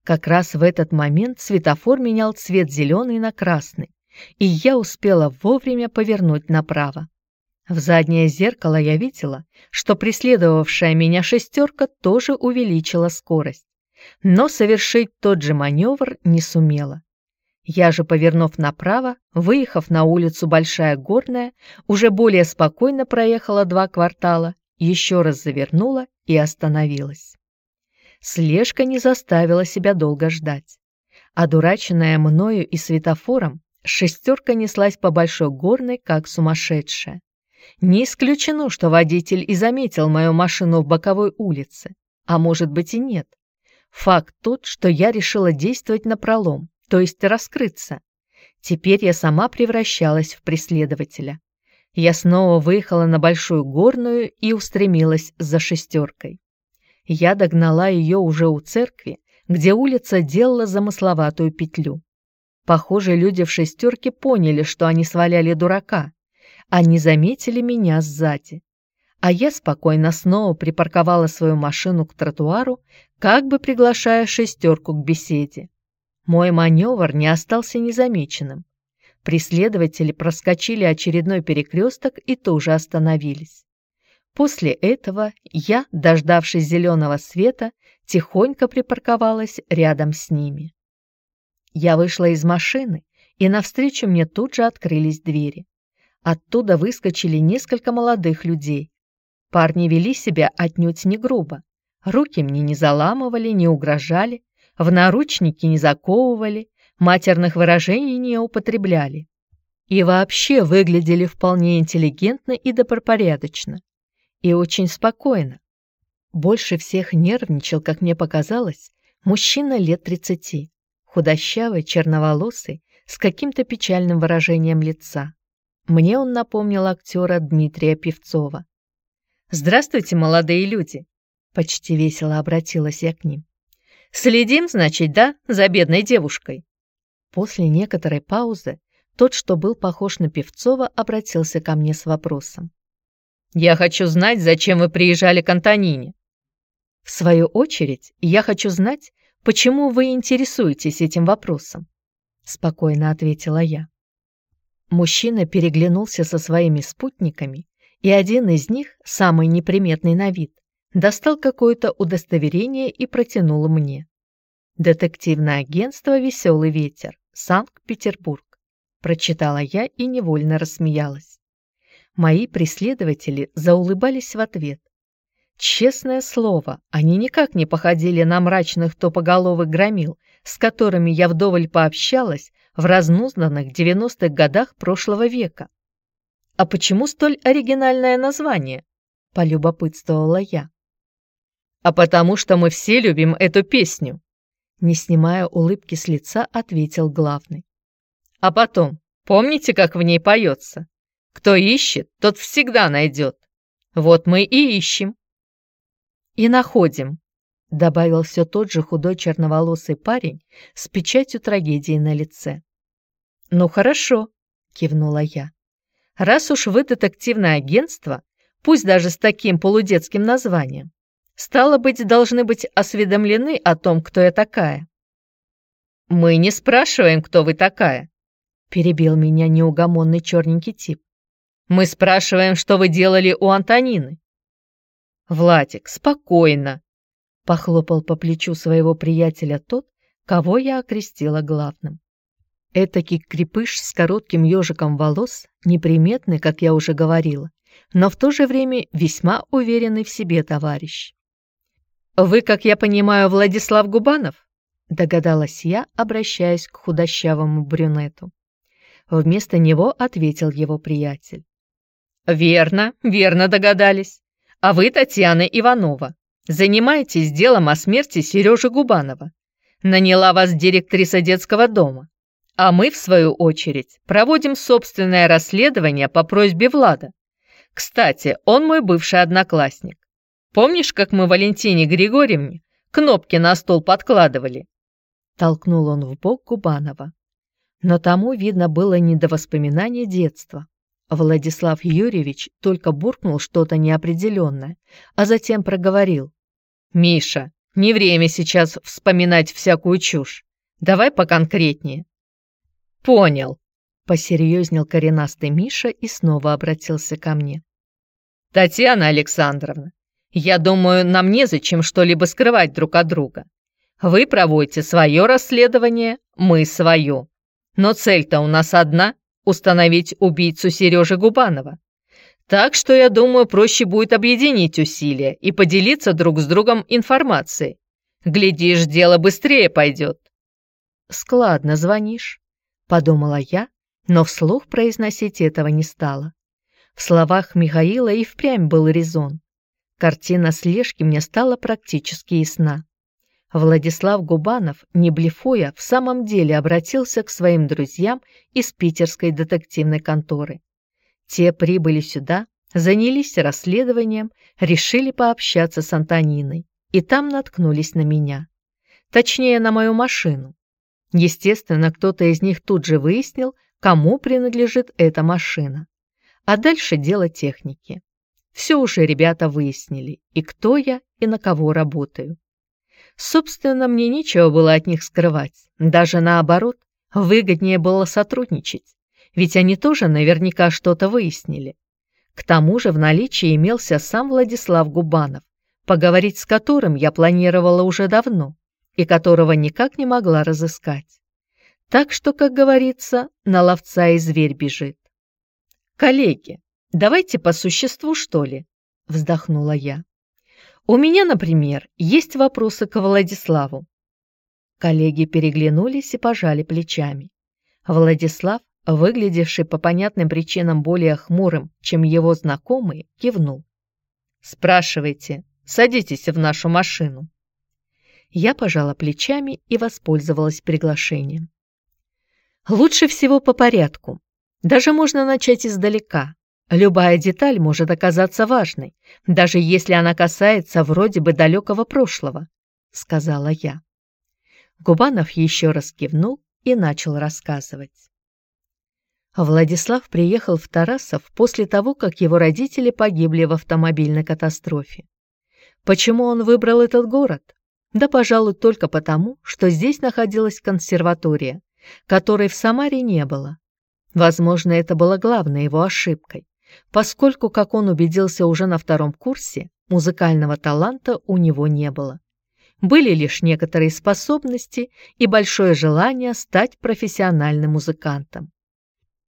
[SPEAKER 1] Как раз в этот момент светофор менял цвет зеленый на красный, и я успела вовремя повернуть направо. В заднее зеркало я видела, что преследовавшая меня шестерка тоже увеличила скорость, но совершить тот же маневр не сумела. Я же, повернув направо, выехав на улицу Большая Горная, уже более спокойно проехала два квартала, еще раз завернула и остановилась. Слежка не заставила себя долго ждать. Одураченная мною и светофором, шестерка неслась по Большой Горной, как сумасшедшая. Не исключено, что водитель и заметил мою машину в боковой улице, а может быть и нет. Факт тот, что я решила действовать напролом, то есть раскрыться. Теперь я сама превращалась в преследователя. Я снова выехала на Большую Горную и устремилась за шестеркой. Я догнала ее уже у церкви, где улица делала замысловатую петлю. Похоже, люди в шестерке поняли, что они сваляли дурака. Они заметили меня сзади. А я спокойно снова припарковала свою машину к тротуару, как бы приглашая шестерку к беседе. Мой маневр не остался незамеченным. Преследователи проскочили очередной перекресток и тоже остановились. После этого я, дождавшись зеленого света, тихонько припарковалась рядом с ними. Я вышла из машины, и навстречу мне тут же открылись двери. Оттуда выскочили несколько молодых людей. Парни вели себя отнюдь не грубо. Руки мне не заламывали, не угрожали, в наручники не заковывали, матерных выражений не употребляли. И вообще выглядели вполне интеллигентно и добропорядочно. И очень спокойно. Больше всех нервничал, как мне показалось, мужчина лет тридцати, худощавый, черноволосый, с каким-то печальным выражением лица. Мне он напомнил актера Дмитрия Певцова. «Здравствуйте, молодые люди!» Почти весело обратилась я к ним. Следим, значит, да, за бедной девушкой?» После некоторой паузы тот, что был похож на Певцова, обратился ко мне с вопросом. «Я хочу знать, зачем вы приезжали к Антонине». «В свою очередь, я хочу знать, почему вы интересуетесь этим вопросом», спокойно ответила я. Мужчина переглянулся со своими спутниками, и один из них, самый неприметный на вид, достал какое-то удостоверение и протянул мне. «Детективное агентство «Веселый ветер», Санкт-Петербург», прочитала я и невольно рассмеялась. Мои преследователи заулыбались в ответ. Честное слово, они никак не походили на мрачных топоголовых громил, с которыми я вдоволь пообщалась в разнузданных 90-х годах прошлого века. «А почему столь оригинальное название?» – полюбопытствовала я а потому что мы все любим эту песню», не снимая улыбки с лица, ответил главный. «А потом, помните, как в ней поется? Кто ищет, тот всегда найдет. Вот мы и ищем». «И находим», — добавил все тот же худой черноволосый парень с печатью трагедии на лице. «Ну хорошо», — кивнула я. «Раз уж вы детективное агентство, пусть даже с таким полудетским названием, Стало быть, должны быть осведомлены о том, кто я такая. «Мы не спрашиваем, кто вы такая», — перебил меня неугомонный черненький тип. «Мы спрашиваем, что вы делали у Антонины». «Владик, спокойно», — похлопал по плечу своего приятеля тот, кого я окрестила главным. Этакий крепыш с коротким ежиком волос, неприметный, как я уже говорила, но в то же время весьма уверенный в себе товарищ. «Вы, как я понимаю, Владислав Губанов?» догадалась я, обращаясь к худощавому брюнету. Вместо него ответил его приятель. «Верно, верно догадались. А вы Татьяна Иванова. Занимаетесь делом о смерти Сережи Губанова. Наняла вас директриса детского дома. А мы, в свою очередь, проводим собственное расследование по просьбе Влада. Кстати, он мой бывший одноклассник. Помнишь, как мы Валентине Григорьевне кнопки на стол подкладывали?» Толкнул он в бок Губанова. Но тому, видно, было не до воспоминания детства. Владислав Юрьевич только буркнул что-то неопределенное, а затем проговорил. «Миша, не время сейчас вспоминать всякую чушь. Давай поконкретнее». «Понял», — посерьезнел коренастый Миша и снова обратился ко мне. «Татьяна Александровна, я думаю, нам незачем что-либо скрывать друг от друга. Вы проводите свое расследование, мы свое. Но цель-то у нас одна – установить убийцу Сережи Губанова. Так что, я думаю, проще будет объединить усилия и поделиться друг с другом информацией. Глядишь, дело быстрее пойдет. «Складно звонишь», – подумала я, но вслух произносить этого не стала. В словах Михаила и впрямь был резон. Картина слежки мне стала практически ясна. Владислав Губанов, не блефуя, в самом деле обратился к своим друзьям из питерской детективной конторы. Те прибыли сюда, занялись расследованием, решили пообщаться с Антониной, и там наткнулись на меня. Точнее, на мою машину. Естественно, кто-то из них тут же выяснил, кому принадлежит эта машина. А дальше дело техники. Все уже ребята выяснили, и кто я, и на кого работаю. Собственно, мне нечего было от них скрывать. Даже наоборот, выгоднее было сотрудничать, ведь они тоже наверняка что-то выяснили. К тому же в наличии имелся сам Владислав Губанов, поговорить с которым я планировала уже давно и которого никак не могла разыскать. Так что, как говорится, на ловца и зверь бежит. «Коллеги, давайте по существу, что ли?» — вздохнула я. У меня, например, есть вопросы к Владиславу. Коллеги переглянулись и пожали плечами. Владислав, выглядевший по понятным причинам более хмурым, чем его знакомые, кивнул. «Спрашивайте, садитесь в нашу машину». Я пожала плечами и воспользовалась приглашением. Лучше всего по порядку. Даже можно начать издалека, Любая деталь может оказаться важной, даже если она касается вроде бы далекого прошлого, сказала я. Губанов еще раз кивнул и начал рассказывать. Владислав приехал в Тарасов после того, как его родители погибли в автомобильной катастрофе. Почему он выбрал этот город? Да, пожалуй, только потому, что здесь находилась консерватория, которой в Самаре не было. Возможно, это было главной его ошибкой поскольку, как он убедился уже на втором курсе, музыкального таланта у него не было. Были лишь некоторые способности и большое желание стать профессиональным музыкантом.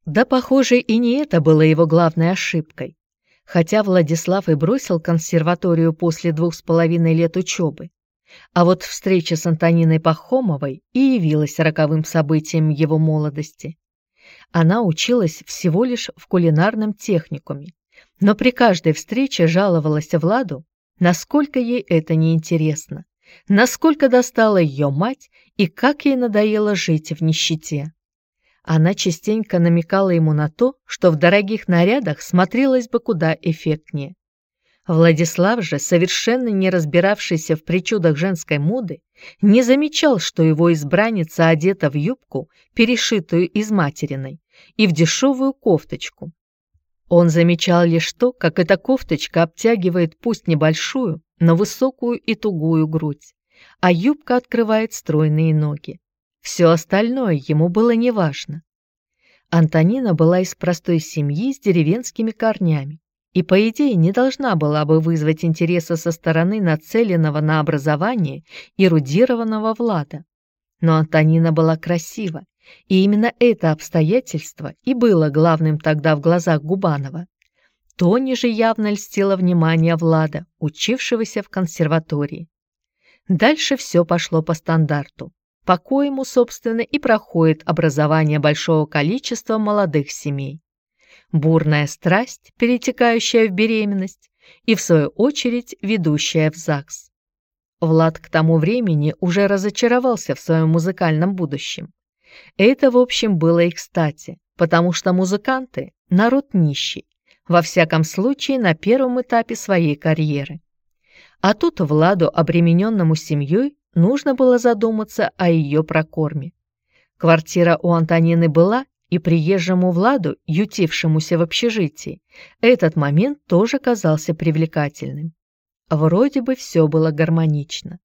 [SPEAKER 1] Да, похоже, и не это было его главной ошибкой. Хотя Владислав и бросил консерваторию после двух с половиной лет учебы. А вот встреча с Антониной Пахомовой и явилась роковым событием его молодости. Она училась всего лишь в кулинарном техникуме, но при каждой встрече жаловалась Владу, насколько ей это неинтересно, насколько достала ее мать и как ей надоело жить в нищете. Она частенько намекала ему на то, что в дорогих нарядах смотрелось бы куда эффектнее. Владислав же, совершенно не разбиравшийся в причудах женской моды, не замечал, что его избранница одета в юбку, перешитую из материной, и в дешевую кофточку. Он замечал лишь то, как эта кофточка обтягивает пусть небольшую, но высокую и тугую грудь, а юбка открывает стройные ноги. Все остальное ему было неважно. Антонина была из простой семьи с деревенскими корнями и, по идее, не должна была бы вызвать интереса со стороны нацеленного на образование эрудированного Влада. Но Антонина была красива, и именно это обстоятельство и было главным тогда в глазах Губанова. Тони же явно льстило внимание Влада, учившегося в консерватории. Дальше все пошло по стандарту, по коему, собственно, и проходит образование большого количества молодых семей. Бурная страсть, перетекающая в беременность, и, в свою очередь, ведущая в ЗАГС. Влад к тому времени уже разочаровался в своем музыкальном будущем. Это, в общем, было и кстати, потому что музыканты – народ нищий, во всяком случае на первом этапе своей карьеры. А тут Владу, обремененному семьей, нужно было задуматься о ее прокорме. Квартира у Антонины была, и приезжему Владу, ютившемуся в общежитии, этот момент тоже казался привлекательным. Вроде бы все было гармонично.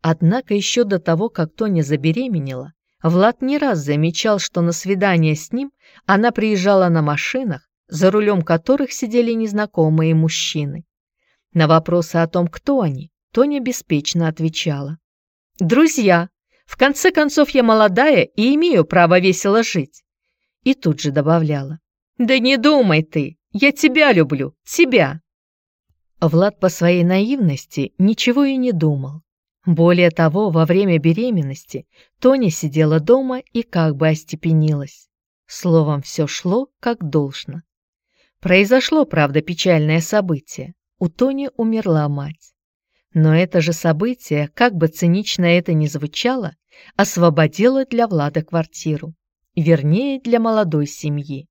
[SPEAKER 1] Однако еще до того, как Тоня забеременела, Влад не раз замечал, что на свидание с ним она приезжала на машинах, за рулем которых сидели незнакомые мужчины. На вопросы о том, кто они, Тоня беспечно отвечала. «Друзья, в конце концов я молодая и имею право весело жить и тут же добавляла. «Да не думай ты, я тебя люблю, тебя!» Влад по своей наивности ничего и не думал. Более того, во время беременности Тоня сидела дома и как бы остепенилась. Словом, все шло как должно. Произошло, правда, печальное событие. У Тони умерла мать. Но это же событие, как бы цинично это ни звучало, освободило для Влада квартиру вернее, для молодой семьи.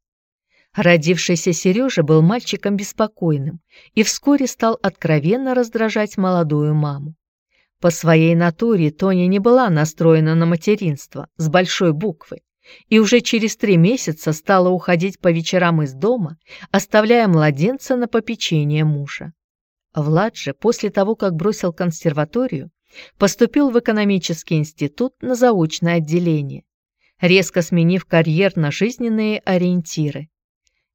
[SPEAKER 1] Родившийся Сережа был мальчиком беспокойным и вскоре стал откровенно раздражать молодую маму. По своей натуре Тоня не была настроена на материнство с большой буквы и уже через три месяца стала уходить по вечерам из дома, оставляя младенца на попечение мужа. Влад же, после того, как бросил консерваторию, поступил в экономический институт на заочное отделение резко сменив карьерно-жизненные ориентиры.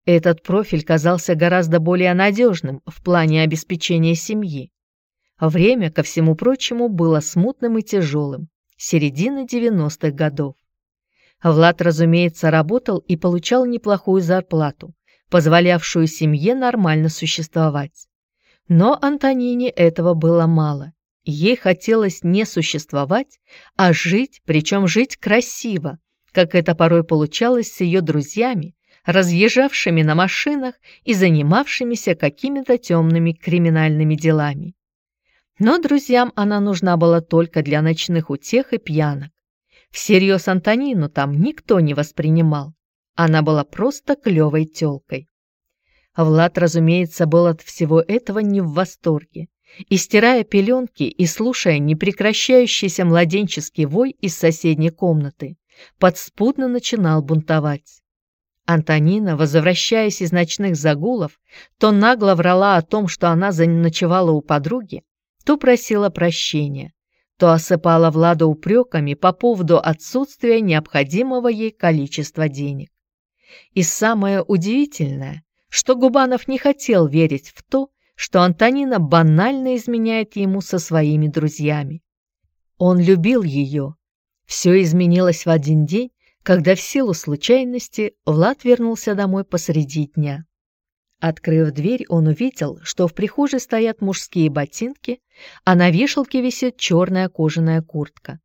[SPEAKER 1] Этот профиль казался гораздо более надежным в плане обеспечения семьи. Время, ко всему прочему, было смутным и тяжелым, середина 90-х годов. Влад, разумеется, работал и получал неплохую зарплату, позволявшую семье нормально существовать. Но Антонине этого было мало. Ей хотелось не существовать, а жить, причем жить красиво, как это порой получалось с ее друзьями, разъезжавшими на машинах и занимавшимися какими-то темными криминальными делами. Но друзьям она нужна была только для ночных утех и пьянок. Всерьез Антонину там никто не воспринимал. Она была просто клевой тёлкой. Влад, разумеется, был от всего этого не в восторге. И стирая пеленки и слушая непрекращающийся младенческий вой из соседней комнаты, подспудно начинал бунтовать. Антонина, возвращаясь из ночных загулов, то нагло врала о том, что она заночевала у подруги, то просила прощения, то осыпала Влада упреками по поводу отсутствия необходимого ей количества денег. И самое удивительное, что Губанов не хотел верить в то, что Антонина банально изменяет ему со своими друзьями. Он любил ее, все изменилось в один день, когда в силу случайности Влад вернулся домой посреди дня. Открыв дверь, он увидел, что в прихожей стоят мужские ботинки, а на вешалке висит черная кожаная куртка.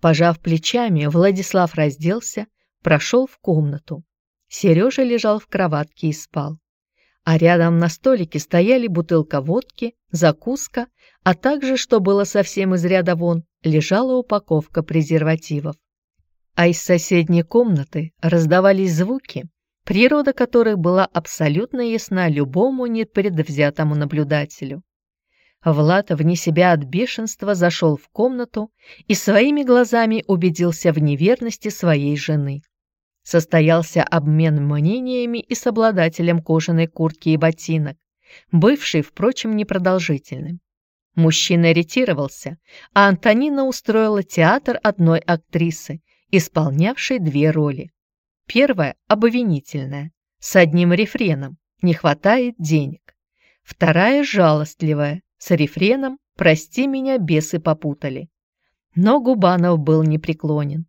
[SPEAKER 1] Пожав плечами, Владислав разделся, прошел в комнату. Сережа лежал в кроватке и спал. А рядом на столике стояли бутылка водки, закуска, а также, что было совсем из ряда вон, лежала упаковка презервативов. А из соседней комнаты раздавались звуки, природа которых была абсолютно ясна любому непредвзятому наблюдателю. Влад вне себя от бешенства зашел в комнату и своими глазами убедился в неверности своей жены. Состоялся обмен мнениями и с обладателем кожаной куртки и ботинок, бывший, впрочем, непродолжительным. Мужчина ретировался, а Антонина устроила театр одной актрисы, исполнявшей две роли. Первая – обвинительная, с одним рефреном «Не хватает денег». Вторая – жалостливая, с рефреном «Прости меня, бесы попутали». Но Губанов был непреклонен.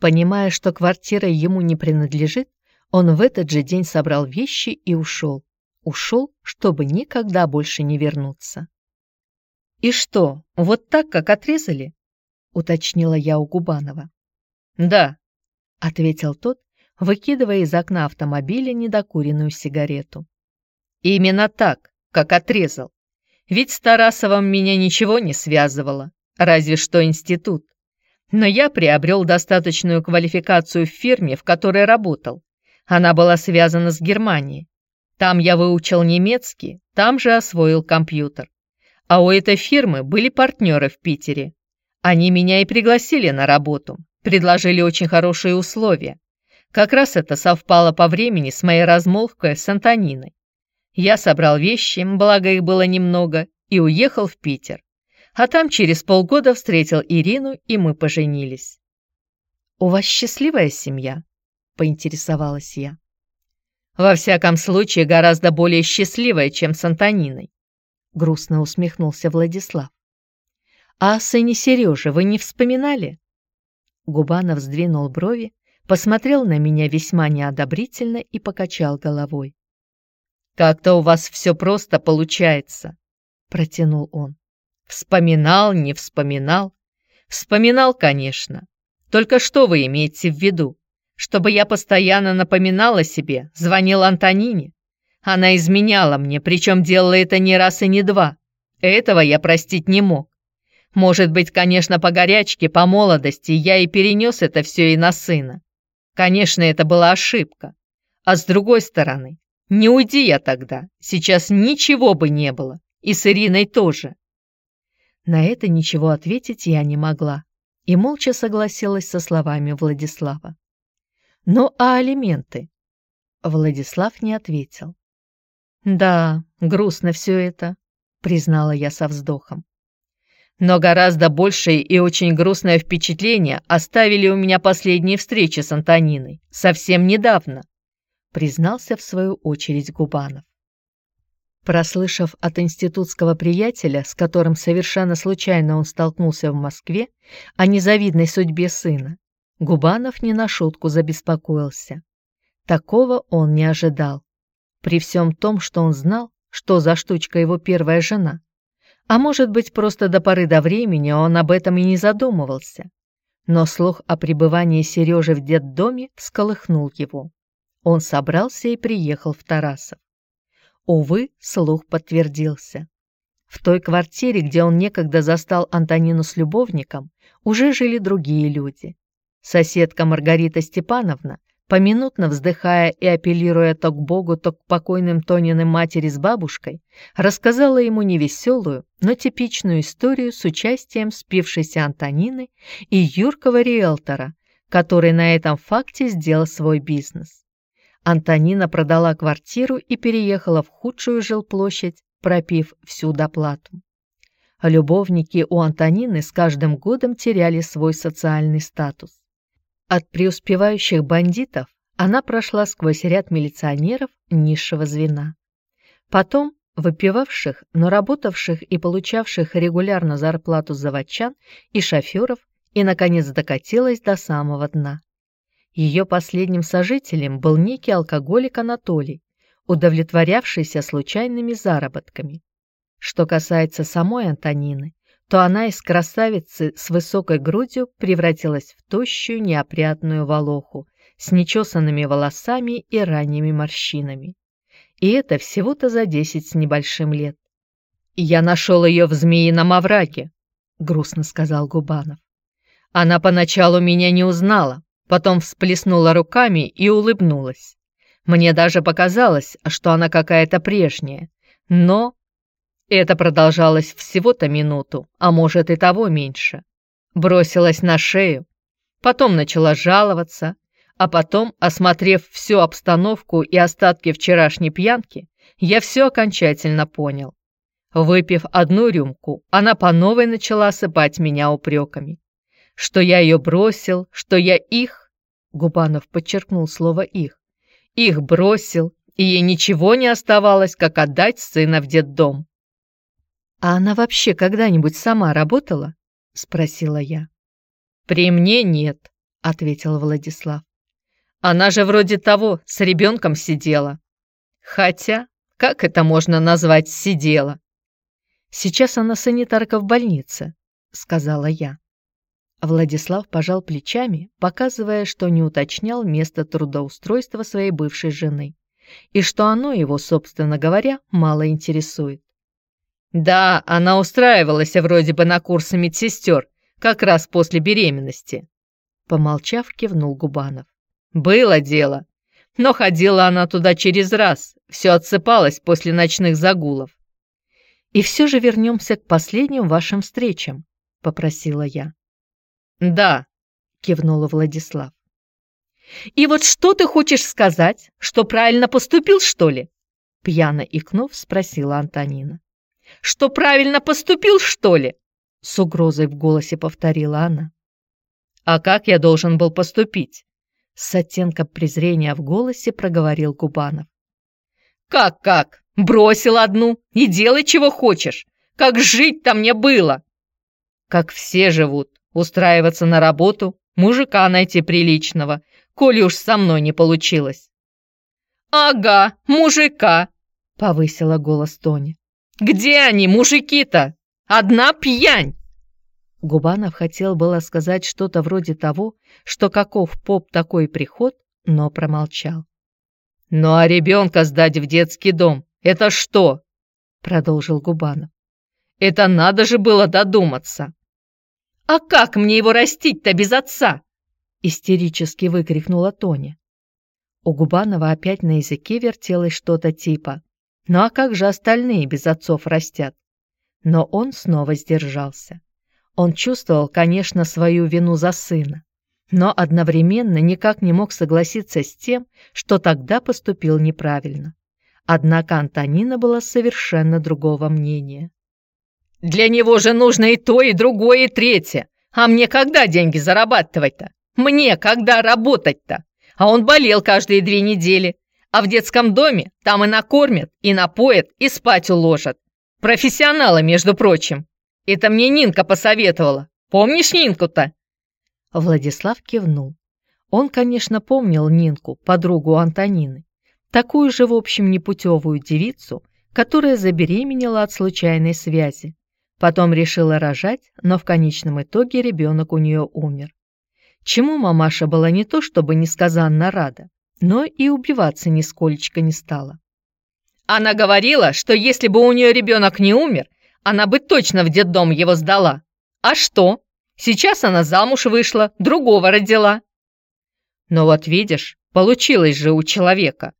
[SPEAKER 1] Понимая, что квартира ему не принадлежит, он в этот же день собрал вещи и ушел. Ушел, чтобы никогда больше не вернуться. «И что, вот так, как отрезали?» — уточнила я у Губанова.
[SPEAKER 2] «Да», —
[SPEAKER 1] ответил тот, выкидывая из окна автомобиля недокуренную сигарету.
[SPEAKER 2] «Именно так, как отрезал. Ведь с Тарасовым меня ничего не связывало, разве что институт. Но я приобрел достаточную квалификацию в фирме, в которой работал. Она была связана с Германией. Там я выучил немецкий, там же освоил компьютер. А у этой фирмы были партнеры в Питере. Они меня и пригласили на работу, предложили очень хорошие условия. Как раз это совпало по времени с моей размолвкой с Антониной. Я собрал вещи, благо их было немного, и уехал в Питер. А там через полгода встретил Ирину, и мы поженились.
[SPEAKER 1] «У вас счастливая семья?» — поинтересовалась я.
[SPEAKER 2] «Во всяком случае, гораздо более счастливая, чем с Антониной», — грустно усмехнулся Владислав.
[SPEAKER 1] «А о сыне Сереже вы не вспоминали?» Губанов сдвинул брови, посмотрел на меня весьма неодобрительно и покачал головой.
[SPEAKER 2] «Как-то у вас все просто получается», — протянул он. «Вспоминал, не вспоминал. Вспоминал, конечно. Только что вы имеете в виду? Чтобы я постоянно напоминала себе, звонил Антонине? Она изменяла мне, причем делала это не раз и не два. Этого я простить не мог. Может быть, конечно, по горячке, по молодости я и перенес это все и на сына. Конечно, это была ошибка. А с другой стороны, не уйди я тогда, сейчас ничего бы не было. И с Ириной тоже.
[SPEAKER 1] На это ничего ответить я не могла и молча согласилась со словами Владислава. «Ну а алименты?» Владислав не ответил.
[SPEAKER 2] «Да, грустно все это», — признала я со вздохом. Но гораздо большее и очень грустное впечатление оставили у меня последние встречи с Антониной, совсем недавно, признался в свою очередь Губанов.
[SPEAKER 1] Прослышав от институтского приятеля, с которым совершенно случайно он столкнулся в Москве, о незавидной судьбе сына, Губанов не на шутку забеспокоился. Такого он не ожидал. При всем том, что он знал, что за штучка его первая жена, а может быть, просто до поры до времени он об этом и не задумывался. Но слух о пребывании Сережи в детдоме всколыхнул его. Он собрался и приехал в Тарасов. Увы, слух подтвердился. В той квартире, где он некогда застал Антонину с любовником, уже жили другие люди. Соседка Маргарита Степановна поминутно вздыхая и апеллируя то к Богу, то к покойным Тониным матери с бабушкой, рассказала ему невеселую, но типичную историю с участием спившейся Антонины и юркого риэлтора, который на этом факте сделал свой бизнес. Антонина продала квартиру и переехала в худшую жилплощадь, пропив всю доплату. Любовники у Антонины с каждым годом теряли свой социальный статус. От преуспевающих бандитов она прошла сквозь ряд милиционеров низшего звена. Потом выпивавших, но работавших и получавших регулярно зарплату заводчан и шоферов и, наконец, докатилась до самого дна. Ее последним сожителем был некий алкоголик Анатолий, удовлетворявшийся случайными заработками. Что касается самой Антонины, то она из красавицы с высокой грудью превратилась в тощую неопрятную волоху с нечесанными волосами и ранними морщинами. И это всего-то за десять с небольшим лет.
[SPEAKER 2] «Я нашел ее в змеином овраге», — грустно сказал Губанов. «Она поначалу меня не узнала, потом всплеснула руками и улыбнулась. Мне даже показалось, что она какая-то прежняя, но это продолжалось всего-то минуту, а может и того меньше. Бросилась на шею, потом начала жаловаться, а потом, осмотрев всю обстановку и остатки вчерашней пьянки, я все окончательно понял. Выпив одну рюмку, она по новой начала осыпать меня упреками. Что я ее бросил, что я их, Губанов подчеркнул слово «их», их бросил, и ей ничего не оставалось, как отдать сына в детдом.
[SPEAKER 1] «А она вообще когда-нибудь сама работала?» — спросила я.
[SPEAKER 2] «При мне нет», — ответил Владислав. «Она же вроде того с ребенком сидела. Хотя, как это можно назвать «сидела»?»
[SPEAKER 1] «Сейчас она санитарка в больнице», — сказала я. Владислав пожал плечами, показывая, что не уточнял место трудоустройства своей бывшей жены и что оно его, собственно говоря, мало интересует.
[SPEAKER 2] Да, она устраивалась вроде бы на курсы медсестер, как раз после беременности.
[SPEAKER 1] Помолчав, кивнул Губанов.
[SPEAKER 2] Было дело. Но ходила она туда через раз, все отсыпалось после ночных загулов.
[SPEAKER 1] «И все же вернемся к последним вашим встречам», — попросила я.
[SPEAKER 2] «Да», — кивнула Владислав. «И вот что ты хочешь сказать, что правильно поступил, что ли?» Пьяно икнув, спросила Антонина. «Что правильно поступил, что ли?» С угрозой в голосе повторила она. «А как я должен был поступить?» С оттенком презрения в голосе проговорил Губанов. «Как-как? Бросил одну и делай, чего хочешь. Как жить-то мне было?» «Как все живут. Устраиваться на работу, мужика найти приличного, коли уж со мной не получилось». «Ага, мужика!» — повысила голос Тони. «Где они, мужики-то? Одна пьянь!»
[SPEAKER 1] Губанов хотел было сказать что-то вроде того, что каков поп такой приход, но промолчал.
[SPEAKER 2] «Ну а ребенка сдать в детский дом — это что?» — продолжил Губанов. «Это надо же было додуматься!» «А как мне его растить-то без отца?» — истерически выкрикнула Тоня.
[SPEAKER 1] У Губанова опять на языке вертелось что-то типа «Ну а как же остальные без отцов растят?» Но он снова сдержался. Он чувствовал, конечно, свою вину за сына, но одновременно никак не мог согласиться с тем, что тогда поступил неправильно. Однако Антонина была совершенно другого мнения.
[SPEAKER 2] «Для него же нужно и то, и другое, и третье. А мне когда деньги зарабатывать-то? Мне когда работать-то? А он болел каждые две недели. А в детском доме там и накормят, и напоят, и спать уложат. Профессионалы, между прочим. Это мне Нинка посоветовала. Помнишь Нинку-то?»
[SPEAKER 1] Владислав кивнул. Он, конечно, помнил Нинку, подругу Антонины, такую же, в общем, непутевую девицу, которая забеременела от случайной связи. Потом решила рожать, но в конечном итоге ребенок у нее умер. Чему мамаша была не то чтобы несказанно рада, но и убиваться нисколечко не стала.
[SPEAKER 2] Она говорила, что если бы у нее ребенок не умер, она бы точно в детдом его сдала. А что? Сейчас она замуж вышла, другого родила. Но вот видишь, получилось же у человека,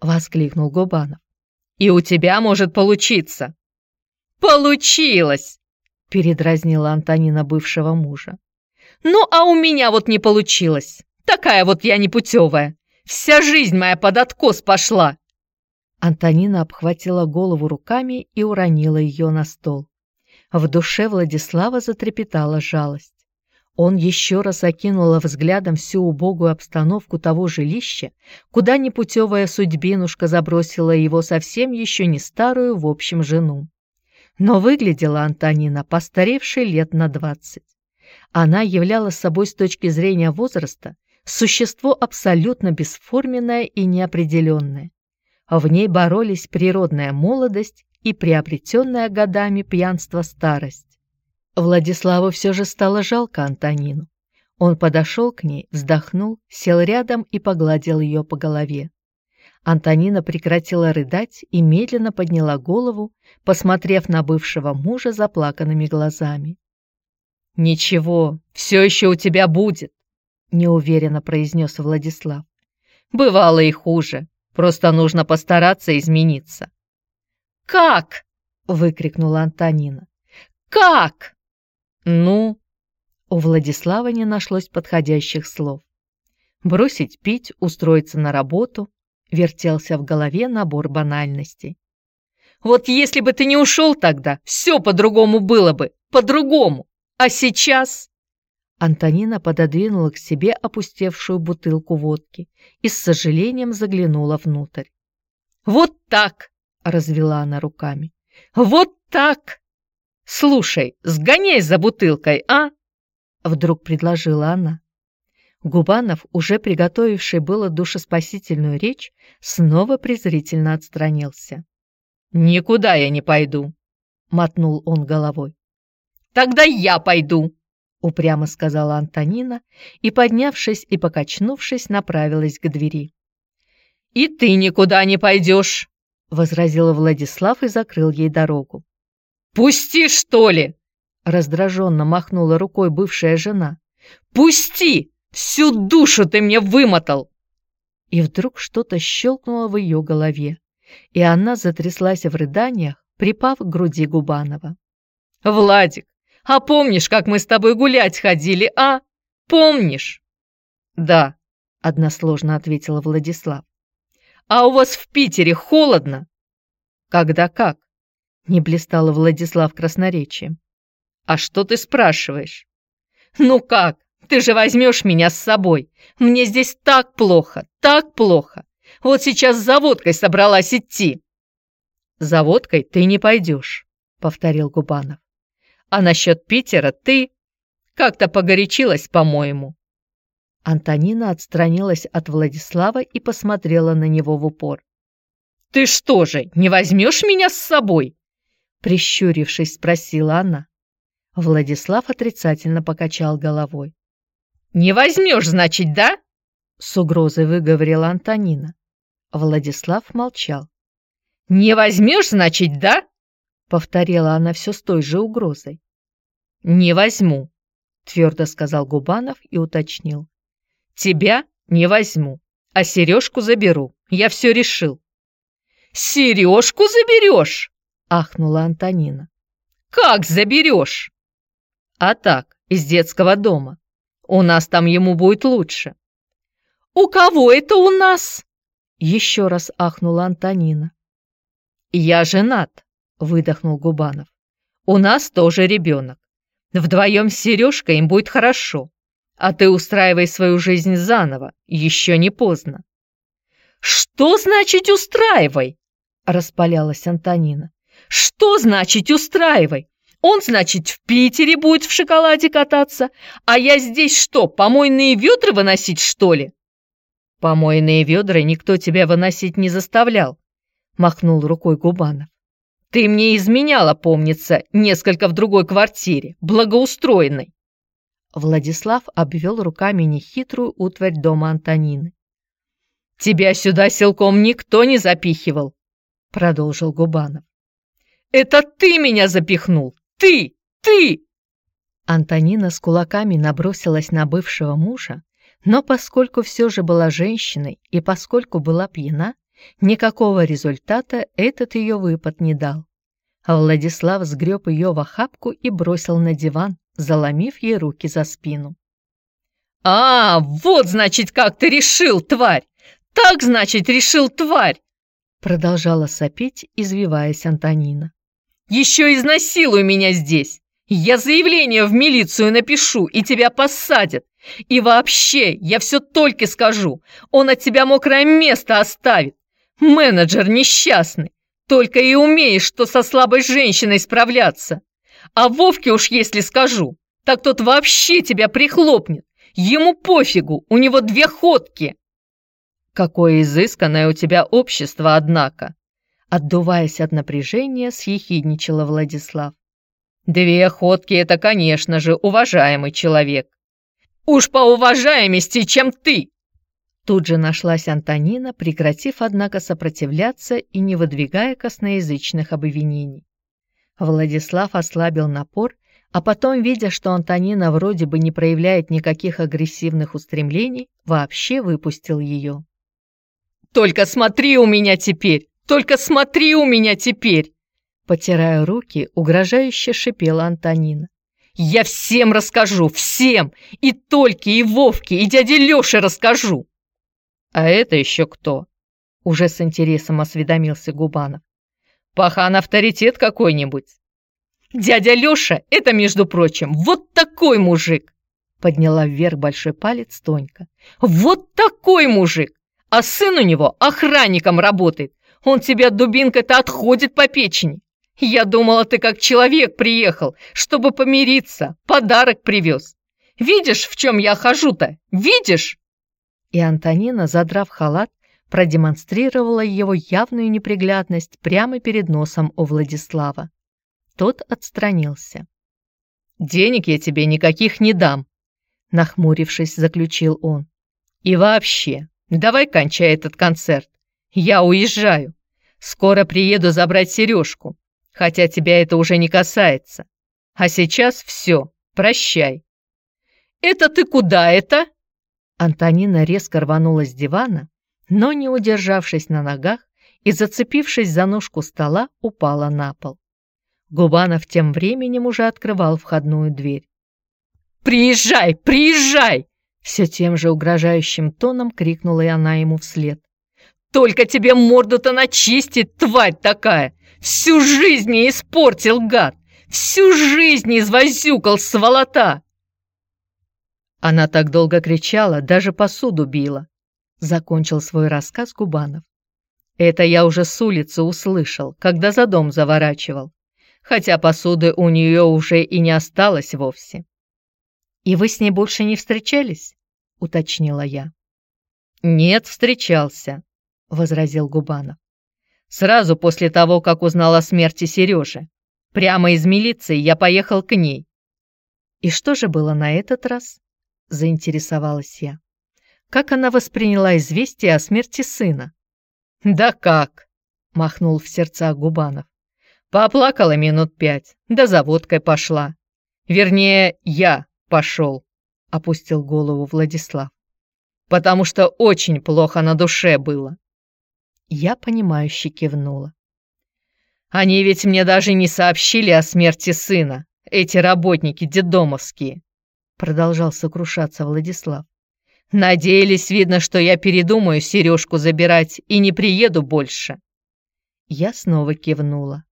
[SPEAKER 2] воскликнул Губанов. И у тебя может получиться. Получилось, передразнила Антонина бывшего мужа. Ну, а у меня вот не получилось. Такая вот я непутевая. Вся жизнь моя под откос пошла.
[SPEAKER 1] Антонина обхватила голову руками и уронила ее на стол. В душе Владислава затрепетала жалость. Он еще раз окинула взглядом всю убогую обстановку того жилища, куда непутевая судьбинушка забросила его совсем еще не старую, в общем, жену. Но выглядела Антонина постаревшей лет на двадцать. Она являла собой с точки зрения возраста существо абсолютно бесформенное и неопределенное. В ней боролись природная молодость и приобретенная годами пьянство старость. Владиславу все же стало жалко Антонину. Он подошел к ней, вздохнул, сел рядом и погладил ее по голове. Антонина прекратила рыдать и медленно подняла голову, посмотрев на бывшего мужа заплаканными глазами.
[SPEAKER 2] «Ничего, все еще у тебя будет», — неуверенно произнес Владислав. «Бывало и хуже. Просто нужно постараться измениться». «Как?» — выкрикнула Антонина. «Как?» «Ну?» У Владислава не нашлось подходящих слов. Бросить пить, устроиться на работу, вертелся в голове набор банальностей. «Вот если бы ты не ушел тогда, все по-другому было бы, по-другому. А сейчас...» Антонина пододвинула к себе опустевшую бутылку водки и с сожалением заглянула внутрь. «Вот так!» — развела она руками. «Вот так! Слушай, сгоняй за бутылкой, а?»
[SPEAKER 1] — вдруг предложила она. Губанов, уже приготовивший было душеспасительную речь, снова презрительно отстранился.
[SPEAKER 2] «Никуда я не пойду», — мотнул он головой. «Тогда я пойду», — упрямо сказала Антонина и, поднявшись и покачнувшись, направилась к двери. «И ты никуда не пойдешь», — возразил Владислав и закрыл ей дорогу. «Пусти, что ли!» — раздраженно махнула рукой бывшая жена. «Пусти! Всю душу ты мне вымотал!»
[SPEAKER 1] И вдруг что-то щелкнуло в ее голове, и она затряслась в рыданиях, припав к груди Губанова.
[SPEAKER 2] «Владик, а помнишь, как мы с тобой гулять ходили, а? Помнишь?»
[SPEAKER 1] «Да», — односложно ответила Владислав.
[SPEAKER 2] «А у вас в Питере холодно?»
[SPEAKER 1] «Когда как?» — не блистала Владислав красноречием.
[SPEAKER 2] «А что ты спрашиваешь?» «Ну как? Ты же возьмешь меня с собой. Мне здесь так плохо, так плохо. Вот сейчас за водкой собралась идти».
[SPEAKER 1] «За водкой ты не пойдешь», — повторил Губанов.
[SPEAKER 2] «А насчет Питера ты как-то погорячилась, по-моему».
[SPEAKER 1] Антонина отстранилась от Владислава и посмотрела на него в упор.
[SPEAKER 2] «Ты что же, не возьмешь меня с собой?»
[SPEAKER 1] Прищурившись, спросила она. Владислав отрицательно покачал головой.
[SPEAKER 2] «Не возьмешь, значит, да?»
[SPEAKER 1] С угрозой выговорила Антонина. Владислав молчал.
[SPEAKER 2] «Не возьмешь, значит, да?»
[SPEAKER 1] Повторила она все с той же угрозой.
[SPEAKER 2] «Не возьму»,
[SPEAKER 1] твердо сказал Губанов и уточнил.
[SPEAKER 2] «Тебя не возьму, а сережку заберу. Я все решил». «Сережку заберешь?» ахнула Антонина. «Как заберешь?» «А так, из детского дома. У нас там ему будет лучше». «У кого это у нас?»
[SPEAKER 1] Еще раз ахнула Антонина.
[SPEAKER 2] «Я женат», — выдохнул Губанов. «У нас тоже ребенок. Вдвоем с Сережкой им будет хорошо. А ты устраивай свою жизнь заново, еще не поздно». «Что значит устраивай?» — распалялась Антонина. «Что значит устраивай? Он, значит, в Питере будет в шоколаде кататься, а я здесь что, помойные ведра выносить, что ли?»
[SPEAKER 1] «Помойные ведра никто тебя выносить не заставлял», — махнул рукой Губанов.
[SPEAKER 2] «Ты мне изменяла, помнится, несколько в другой квартире, благоустроенной».
[SPEAKER 1] Владислав обвел руками нехитрую утварь дома Антонины.
[SPEAKER 2] «Тебя сюда силком никто не запихивал», — продолжил Губанов. «Это ты меня запихнул! Ты! Ты!»
[SPEAKER 1] Антонина с кулаками набросилась на бывшего мужа, но поскольку все же была женщиной и поскольку была пьяна, никакого результата этот ее выпад не дал. А Владислав сгреб ее в охапку и бросил на диван, заломив ей руки за спину.
[SPEAKER 2] «А, вот, значит, как ты решил, тварь! Так, значит, решил, тварь!»
[SPEAKER 1] Продолжала сопеть, извиваясь Антонина.
[SPEAKER 2] Еще изнасилуй меня здесь. Я заявление в милицию напишу, и тебя посадят. И вообще, я все только скажу. Он от тебя мокрое место оставит. Менеджер несчастный. Только и умеешь, что со слабой женщиной справляться. А Вовке уж если скажу, так тот вообще тебя прихлопнет. Ему пофигу, у него две ходки.
[SPEAKER 1] Какое изысканное у тебя общество, однако, Отдуваясь от напряжения, съехидничала Владислав.
[SPEAKER 2] «Две охотки — это, конечно же, уважаемый человек. Уж по уважаемости, чем ты!»
[SPEAKER 1] Тут же нашлась Антонина, прекратив, однако, сопротивляться и не выдвигая косноязычных обвинений. Владислав ослабил напор, а потом, видя, что Антонина вроде бы не проявляет никаких агрессивных устремлений, вообще выпустил ее.
[SPEAKER 2] «Только смотри у меня теперь! Только смотри у меня теперь!»
[SPEAKER 1] Потирая руки, угрожающе шипела Антонина.
[SPEAKER 2] «Я всем расскажу, всем! И Тольке, и Вовке, и дяде Лёше расскажу!»
[SPEAKER 1] «А это еще кто?» Уже с интересом осведомился Губанов.
[SPEAKER 2] «Пахан авторитет какой-нибудь!» «Дядя Лёша — это, между прочим, вот такой мужик!» Подняла вверх большой палец Тонька. «Вот такой мужик! А сын у него охранником работает, он тебя дубинкой-то отходит по печени. Я думала, ты как человек приехал, чтобы помириться, подарок привез. Видишь, в чем я хожу-то? Видишь?»
[SPEAKER 1] И Антонина, задрав халат, продемонстрировала его явную неприглядность прямо перед носом у Владислава. Тот отстранился.
[SPEAKER 2] «Денег я тебе никаких не дам», — нахмурившись, заключил он. «И вообще, давай кончай этот концерт. Я уезжаю. Скоро приеду забрать сережку, хотя тебя это уже не касается. А сейчас все, прощай». «Это ты куда это?»
[SPEAKER 1] Антонина резко рванула с дивана, но, не удержавшись на ногах и зацепившись за ножку стола, упала на пол. Губанов тем временем уже открывал входную дверь.
[SPEAKER 2] «Приезжай, приезжай!»
[SPEAKER 1] Все тем же угрожающим тоном крикнула и она ему вслед.
[SPEAKER 2] «Только тебе морду-то начистить, тварь такая! Всю жизнь мне испортил, гад! Всю жизнь извозюкал, сволота!»
[SPEAKER 1] Она так долго кричала, даже посуду била. Закончил свой рассказ Губанов. Это я уже с улицы услышал, когда за дом заворачивал. Хотя посуды у нее уже и не осталось вовсе. «И вы с ней больше не встречались?» — уточнила я.
[SPEAKER 2] «Нет, встречался», — возразил Губанов. «Сразу после того, как узнал о смерти Сережи. Прямо из милиции я поехал к ней».
[SPEAKER 1] «И что же было на этот раз?» — заинтересовалась я. «Как она восприняла известие о смерти сына?»
[SPEAKER 2] «Да как!» — махнул в сердца Губанов. «Поплакала минут пять, да за водкой пошла. Вернее, я пошел», — опустил голову Владислав. «Потому что очень плохо на душе было».
[SPEAKER 1] Я понимающе кивнула.
[SPEAKER 2] «Они ведь мне даже не сообщили о смерти сына, эти работники дедомовские», — продолжал сокрушаться Владислав. «Надеялись, видно, что я передумаю сережку забирать и не приеду больше».
[SPEAKER 1] Я снова кивнула.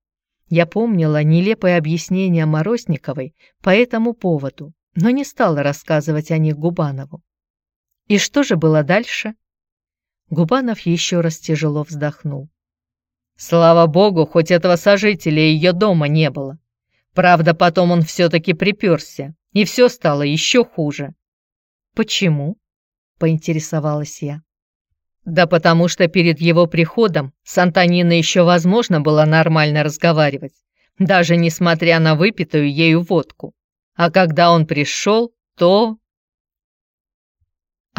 [SPEAKER 1] Я помнила нелепое объяснение Морозниковой по этому поводу, но не стала рассказывать о них Губанову. И что же было дальше? Губанов еще раз тяжело вздохнул.
[SPEAKER 2] Слава богу, хоть этого сожителя ее дома не было. Правда, потом он все-таки приперся, и все стало еще хуже.
[SPEAKER 1] Почему? Поинтересовалась я.
[SPEAKER 2] Да потому что перед его приходом с Антониной еще возможно было нормально разговаривать, даже несмотря на выпитую ею водку. А когда он пришел, то...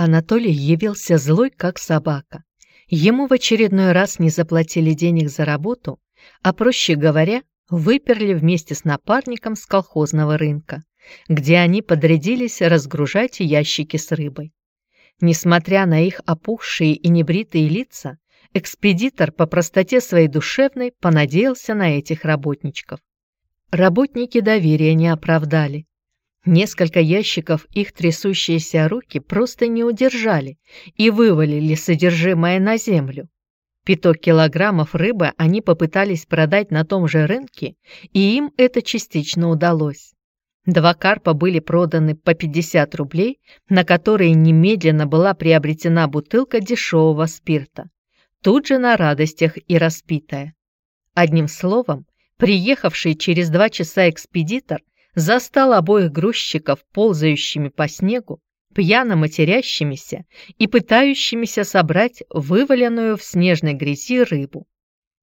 [SPEAKER 1] Анатолий явился злой, как собака. Ему в очередной раз не заплатили денег за работу, а, проще говоря, выперли вместе с напарником с колхозного рынка, где они подрядились разгружать ящики с рыбой. Несмотря на их опухшие и небритые лица, экспедитор по простоте своей душевной понадеялся на этих работничков. Работники доверия не оправдали. Несколько ящиков их трясущиеся руки просто не удержали и вывалили содержимое на землю. Пяток килограммов рыбы они попытались продать на том же рынке, и им это частично удалось. Два карпа были проданы по 50 рублей, на которые немедленно была приобретена бутылка дешевого спирта, тут же на радостях и распитая. Одним словом, приехавший через два часа экспедитор застал обоих грузчиков ползающими по снегу, пьяно матерящимися и пытающимися собрать вываленную в снежной грязи рыбу.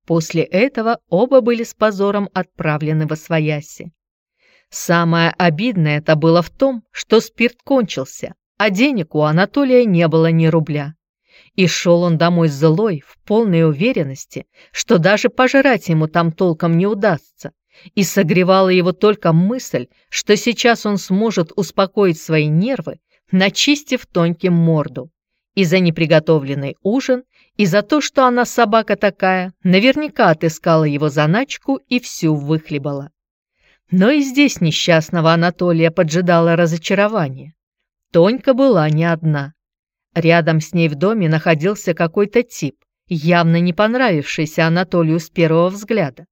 [SPEAKER 1] После этого оба были с позором отправлены во свояси. Самое обидное это было в том, что спирт кончился, а денег у Анатолия не было ни рубля. И шел он домой злой, в полной уверенности, что даже пожрать ему там толком не удастся, и согревала его только мысль, что сейчас он сможет успокоить свои нервы, начистив тонким морду. И за неприготовленный ужин, и за то, что она собака такая, наверняка отыскала его заначку и всю выхлебала. Но и здесь несчастного Анатолия поджидало разочарование. Тонька была не одна. Рядом с ней в доме находился какой-то тип, явно не понравившийся Анатолию с первого взгляда.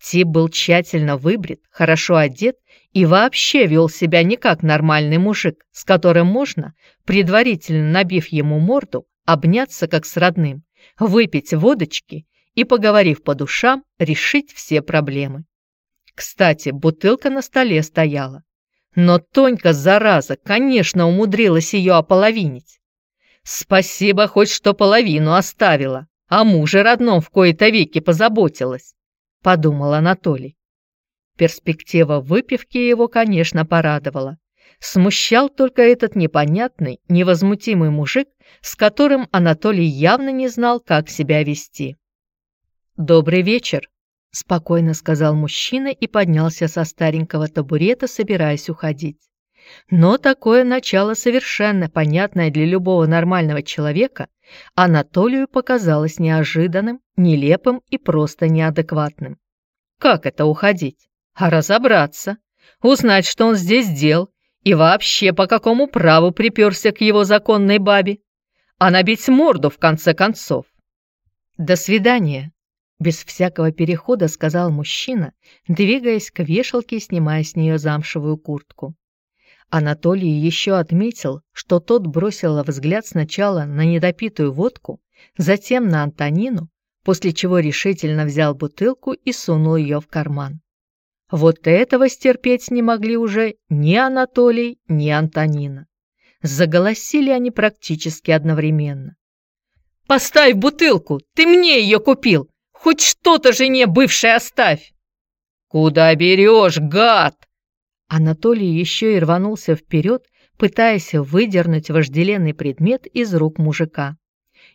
[SPEAKER 1] Тип был тщательно выбрит, хорошо одет и вообще вел себя не как нормальный мужик, с которым можно, предварительно набив ему морду, обняться как с родным, выпить водочки и, поговорив по душам, решить все проблемы. Кстати, бутылка на столе стояла.
[SPEAKER 2] Но Тонька, зараза, конечно, умудрилась ее ополовинить. Спасибо хоть что половину оставила, а муже родном в кои-то веки позаботилась, подумал Анатолий. Перспектива выпивки его, конечно, порадовала. Смущал только этот непонятный, невозмутимый мужик, с которым Анатолий явно не знал, как себя вести. «Добрый вечер», — спокойно сказал мужчина и поднялся со старенького табурета, собираясь уходить. Но такое начало, совершенно понятное для любого нормального человека, Анатолию показалось неожиданным, нелепым и просто неадекватным. Как это уходить? А разобраться, узнать, что он здесь делал, и вообще по какому праву приперся к его законной бабе, а набить морду в конце концов. «До свидания», — без всякого перехода сказал мужчина, двигаясь к вешалке и снимая с нее замшевую куртку. Анатолий еще отметил, что тот бросил взгляд сначала на недопитую водку, затем на Антонину, после чего решительно взял бутылку и сунул ее в карман. Вот этого стерпеть не могли уже ни Анатолий, ни Антонина. Заголосили они практически одновременно. «Поставь бутылку! Ты мне ее купил! Хоть что-то жене бывшей оставь!» «Куда берешь, гад?» Анатолий еще и рванулся вперед, пытаясь выдернуть вожделенный предмет из рук мужика.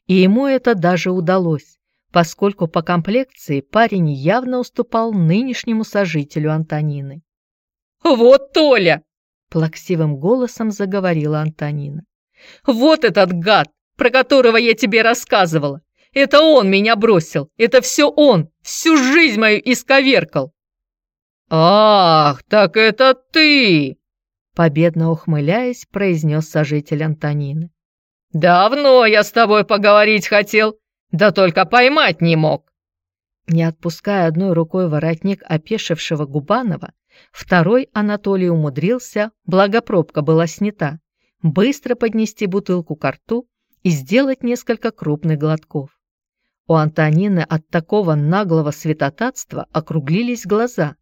[SPEAKER 2] И ему это даже удалось поскольку по комплекции парень явно уступал нынешнему сожителю Антонины. «Вот Толя!» – плаксивым голосом заговорила Антонина. «Вот этот гад, про которого я тебе рассказывала! Это он меня бросил! Это все он! Всю жизнь мою исковеркал!» «Ах, так это ты!» Победно ухмыляясь, произнес сожитель Антонины. «Давно я с тобой поговорить хотел, да только поймать не мог. Не отпуская одной рукой воротник опешившего Губанова, второй Анатолий умудрился, благо пробка была снята, быстро поднести бутылку к рту и сделать несколько крупных глотков. У Антонины от такого наглого святотатства округлились глаза.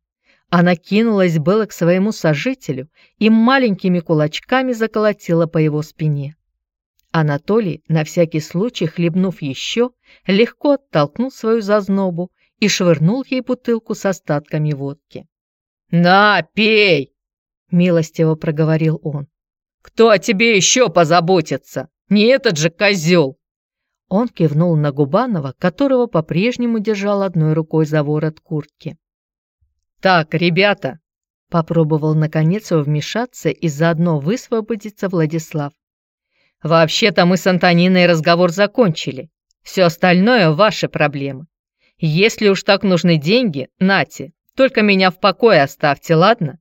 [SPEAKER 2] Она кинулась было к своему сожителю и маленькими кулачками заколотила по его спине. Анатолий, на всякий случай хлебнув еще, легко оттолкнул свою зазнобу и швырнул ей бутылку с остатками водки. «На, пей!» — милостиво проговорил он. «Кто о тебе еще позаботится? Не этот же козел!» Он кивнул на Губанова, которого по-прежнему держал одной рукой за ворот куртки. «Так, ребята!» — попробовал наконец вмешаться и заодно высвободиться Владислав. Вообще-то мы с Антониной разговор закончили. Все остальное – ваши проблемы. Если уж так нужны деньги, нате, только меня в покое оставьте, ладно?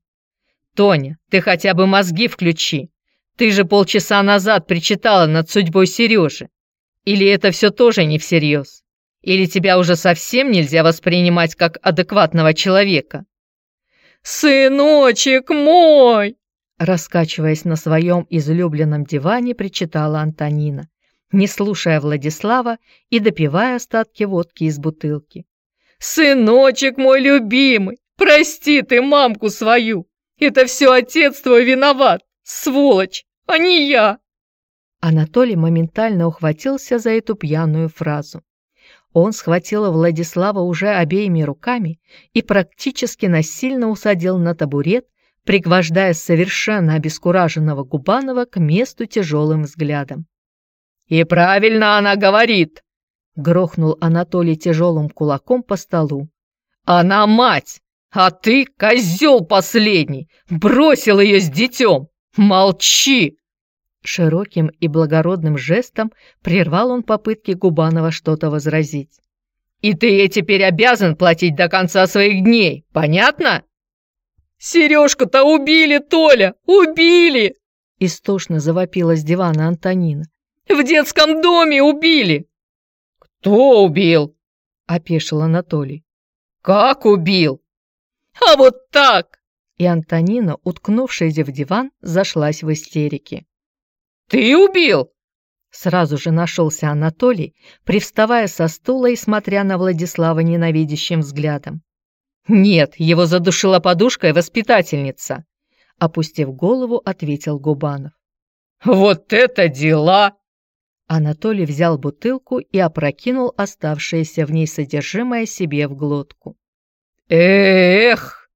[SPEAKER 2] Тоня, ты хотя бы мозги включи. Ты же полчаса назад причитала над судьбой Сережи. Или это все тоже не всерьез? Или тебя уже совсем нельзя воспринимать как адекватного человека? «Сыночек мой!» Раскачиваясь на своем излюбленном диване, причитала Антонина, не слушая Владислава и допивая остатки водки из бутылки. «Сыночек мой любимый, прости ты мамку свою! Это все отец твой виноват, сволочь, а не я!» Анатолий моментально ухватился за эту пьяную фразу. Он схватил Владислава уже обеими руками и практически насильно усадил на табурет, пригвождая совершенно обескураженного Губанова к месту тяжелым взглядом. «И правильно она говорит!» — грохнул Анатолий тяжелым кулаком по столу. «Она мать, а ты, козел последний, бросил ее с детем! Молчи!» Широким и благородным жестом прервал он попытки Губанова что-то возразить. «И ты ей теперь обязан платить до конца своих дней, понятно?» «Сережку-то убили, Толя! Убили!» Истошно завопила с дивана Антонина. «В детском доме убили!» «Кто убил?» — опешил Анатолий. «Как убил?» «А вот так!» И Антонина, уткнувшаяся в диван, зашлась в истерике. «Ты убил?» Сразу же нашелся Анатолий, привставая со стула и смотря на Владислава ненавидящим взглядом. Нет, его задушила подушкой воспитательница.
[SPEAKER 1] Опустив голову, ответил Губанов.
[SPEAKER 2] «Вот это дела!»
[SPEAKER 1] Анатолий взял бутылку и опрокинул оставшееся в ней содержимое себе в глотку.
[SPEAKER 2] «Эх!»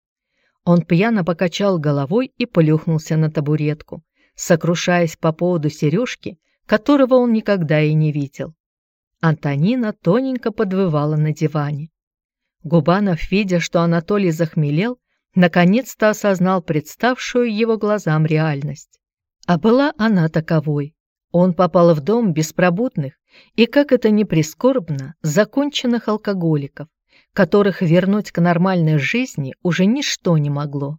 [SPEAKER 1] Он пьяно покачал головой и плюхнулся на табуретку, сокрушаясь по поводу сережки, которого он никогда и не видел. Антонина тоненько подвывала на диване. Губанов, видя, что Анатолий захмелел, наконец-то осознал представшую его глазам реальность. А была она таковой. Он попал в дом беспробудных и, как это ни прискорбно, законченных алкоголиков, которых вернуть к нормальной жизни уже ничто не могло.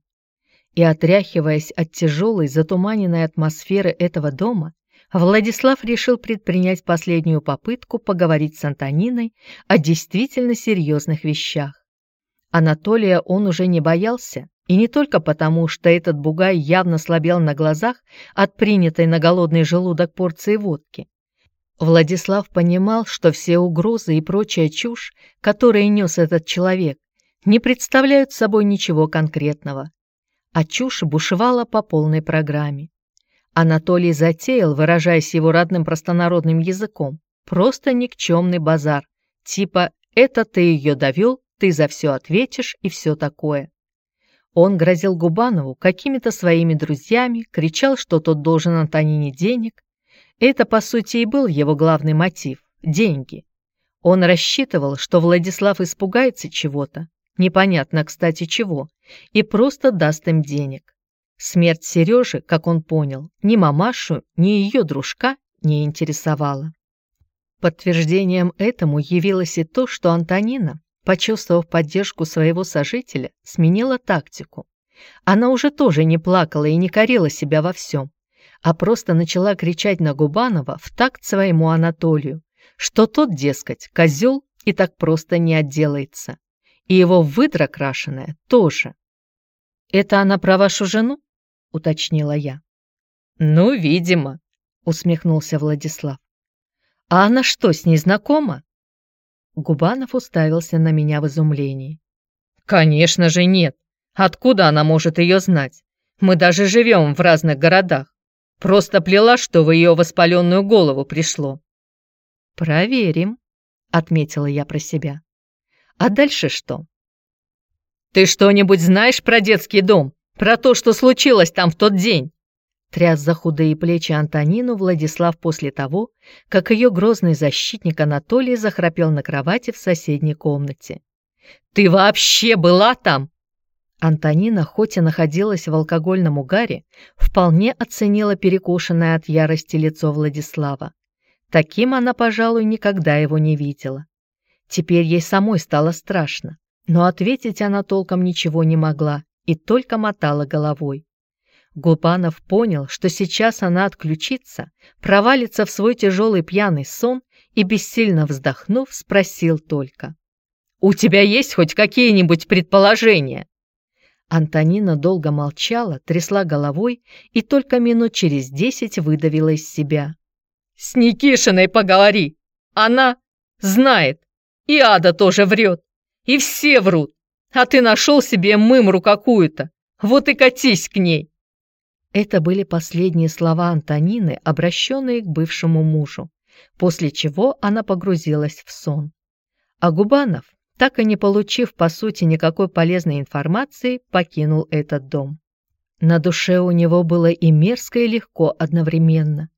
[SPEAKER 1] И отряхиваясь от тяжелой, затуманенной атмосферы этого дома, Владислав решил предпринять последнюю попытку поговорить с Антониной о действительно серьезных вещах. Анатолия он уже не боялся, и не только потому, что этот бугай явно слабел на глазах от принятой на голодный желудок порции водки. Владислав понимал, что все угрозы и прочая чушь, которые нес этот человек, не представляют собой ничего конкретного. А чушь бушевала по полной программе. Анатолий затеял, выражаясь его родным простонародным языком, просто никчемный базар, типа «это ты ее довел, ты за все ответишь» и все такое. Он грозил Губанову какими-то своими друзьями, кричал, что тот должен Антонине денег. Это, по сути, и был его главный мотив – деньги. Он рассчитывал, что Владислав испугается чего-то, непонятно, кстати, чего, и просто даст им денег. Смерть Сережи, как он понял, ни мамашу, ни ее дружка не интересовала. Подтверждением этому явилось и то, что Антонина, почувствовав поддержку своего сожителя, сменила тактику. Она уже тоже не плакала и не корила себя во всем, а просто начала кричать на Губанова в такт своему Анатолию, что тот, дескать, козел и так просто не отделается. И его выдра крашеная тоже. «Это она про вашу жену?» — уточнила я. «Ну, видимо», — усмехнулся Владислав. «А она что, с ней знакома?» Губанов уставился на меня в изумлении.
[SPEAKER 2] «Конечно же нет. Откуда она может ее знать? Мы даже живем в разных городах. Просто плела, что в ее воспаленную голову пришло».
[SPEAKER 1] «Проверим», — отметила я про себя. «А дальше что?»
[SPEAKER 2] «Ты что-нибудь знаешь про детский дом? Про то, что случилось там в тот день?»
[SPEAKER 1] Тряс за худые плечи Антонину Владислав после того, как ее грозный защитник Анатолий захрапел на кровати в соседней комнате.
[SPEAKER 2] «Ты вообще была там?»
[SPEAKER 1] Антонина, хоть и находилась в алкогольном угаре, вполне оценила перекошенное от ярости лицо Владислава. Таким она, пожалуй, никогда его не видела. Теперь ей самой стало страшно, но ответить она толком ничего не могла и только мотала головой. Губанов понял, что сейчас она отключится, провалится в свой тяжелый пьяный сон и, бессильно вздохнув, спросил только.
[SPEAKER 2] «У тебя есть хоть какие-нибудь предположения?»
[SPEAKER 1] Антонина долго молчала, трясла головой и только минут через десять выдавила из себя.
[SPEAKER 2] «С Никишиной поговори! Она знает! И Ада тоже врет! И все врут! А ты нашел себе мымру какую-то! Вот и катись к ней!»
[SPEAKER 1] Это были последние слова Антонины, обращенные к бывшему мужу, после чего она погрузилась в сон. А Губанов, так и не получив по сути никакой полезной информации, покинул этот дом. На душе у него было и мерзко, и легко одновременно.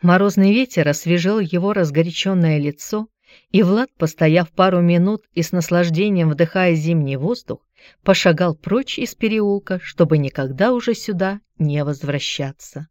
[SPEAKER 1] Морозный ветер освежил его разгоряченное лицо, и Влад, постояв пару минут и с наслаждением вдыхая зимний воздух, пошагал прочь из переулка, чтобы никогда уже сюда не возвращаться.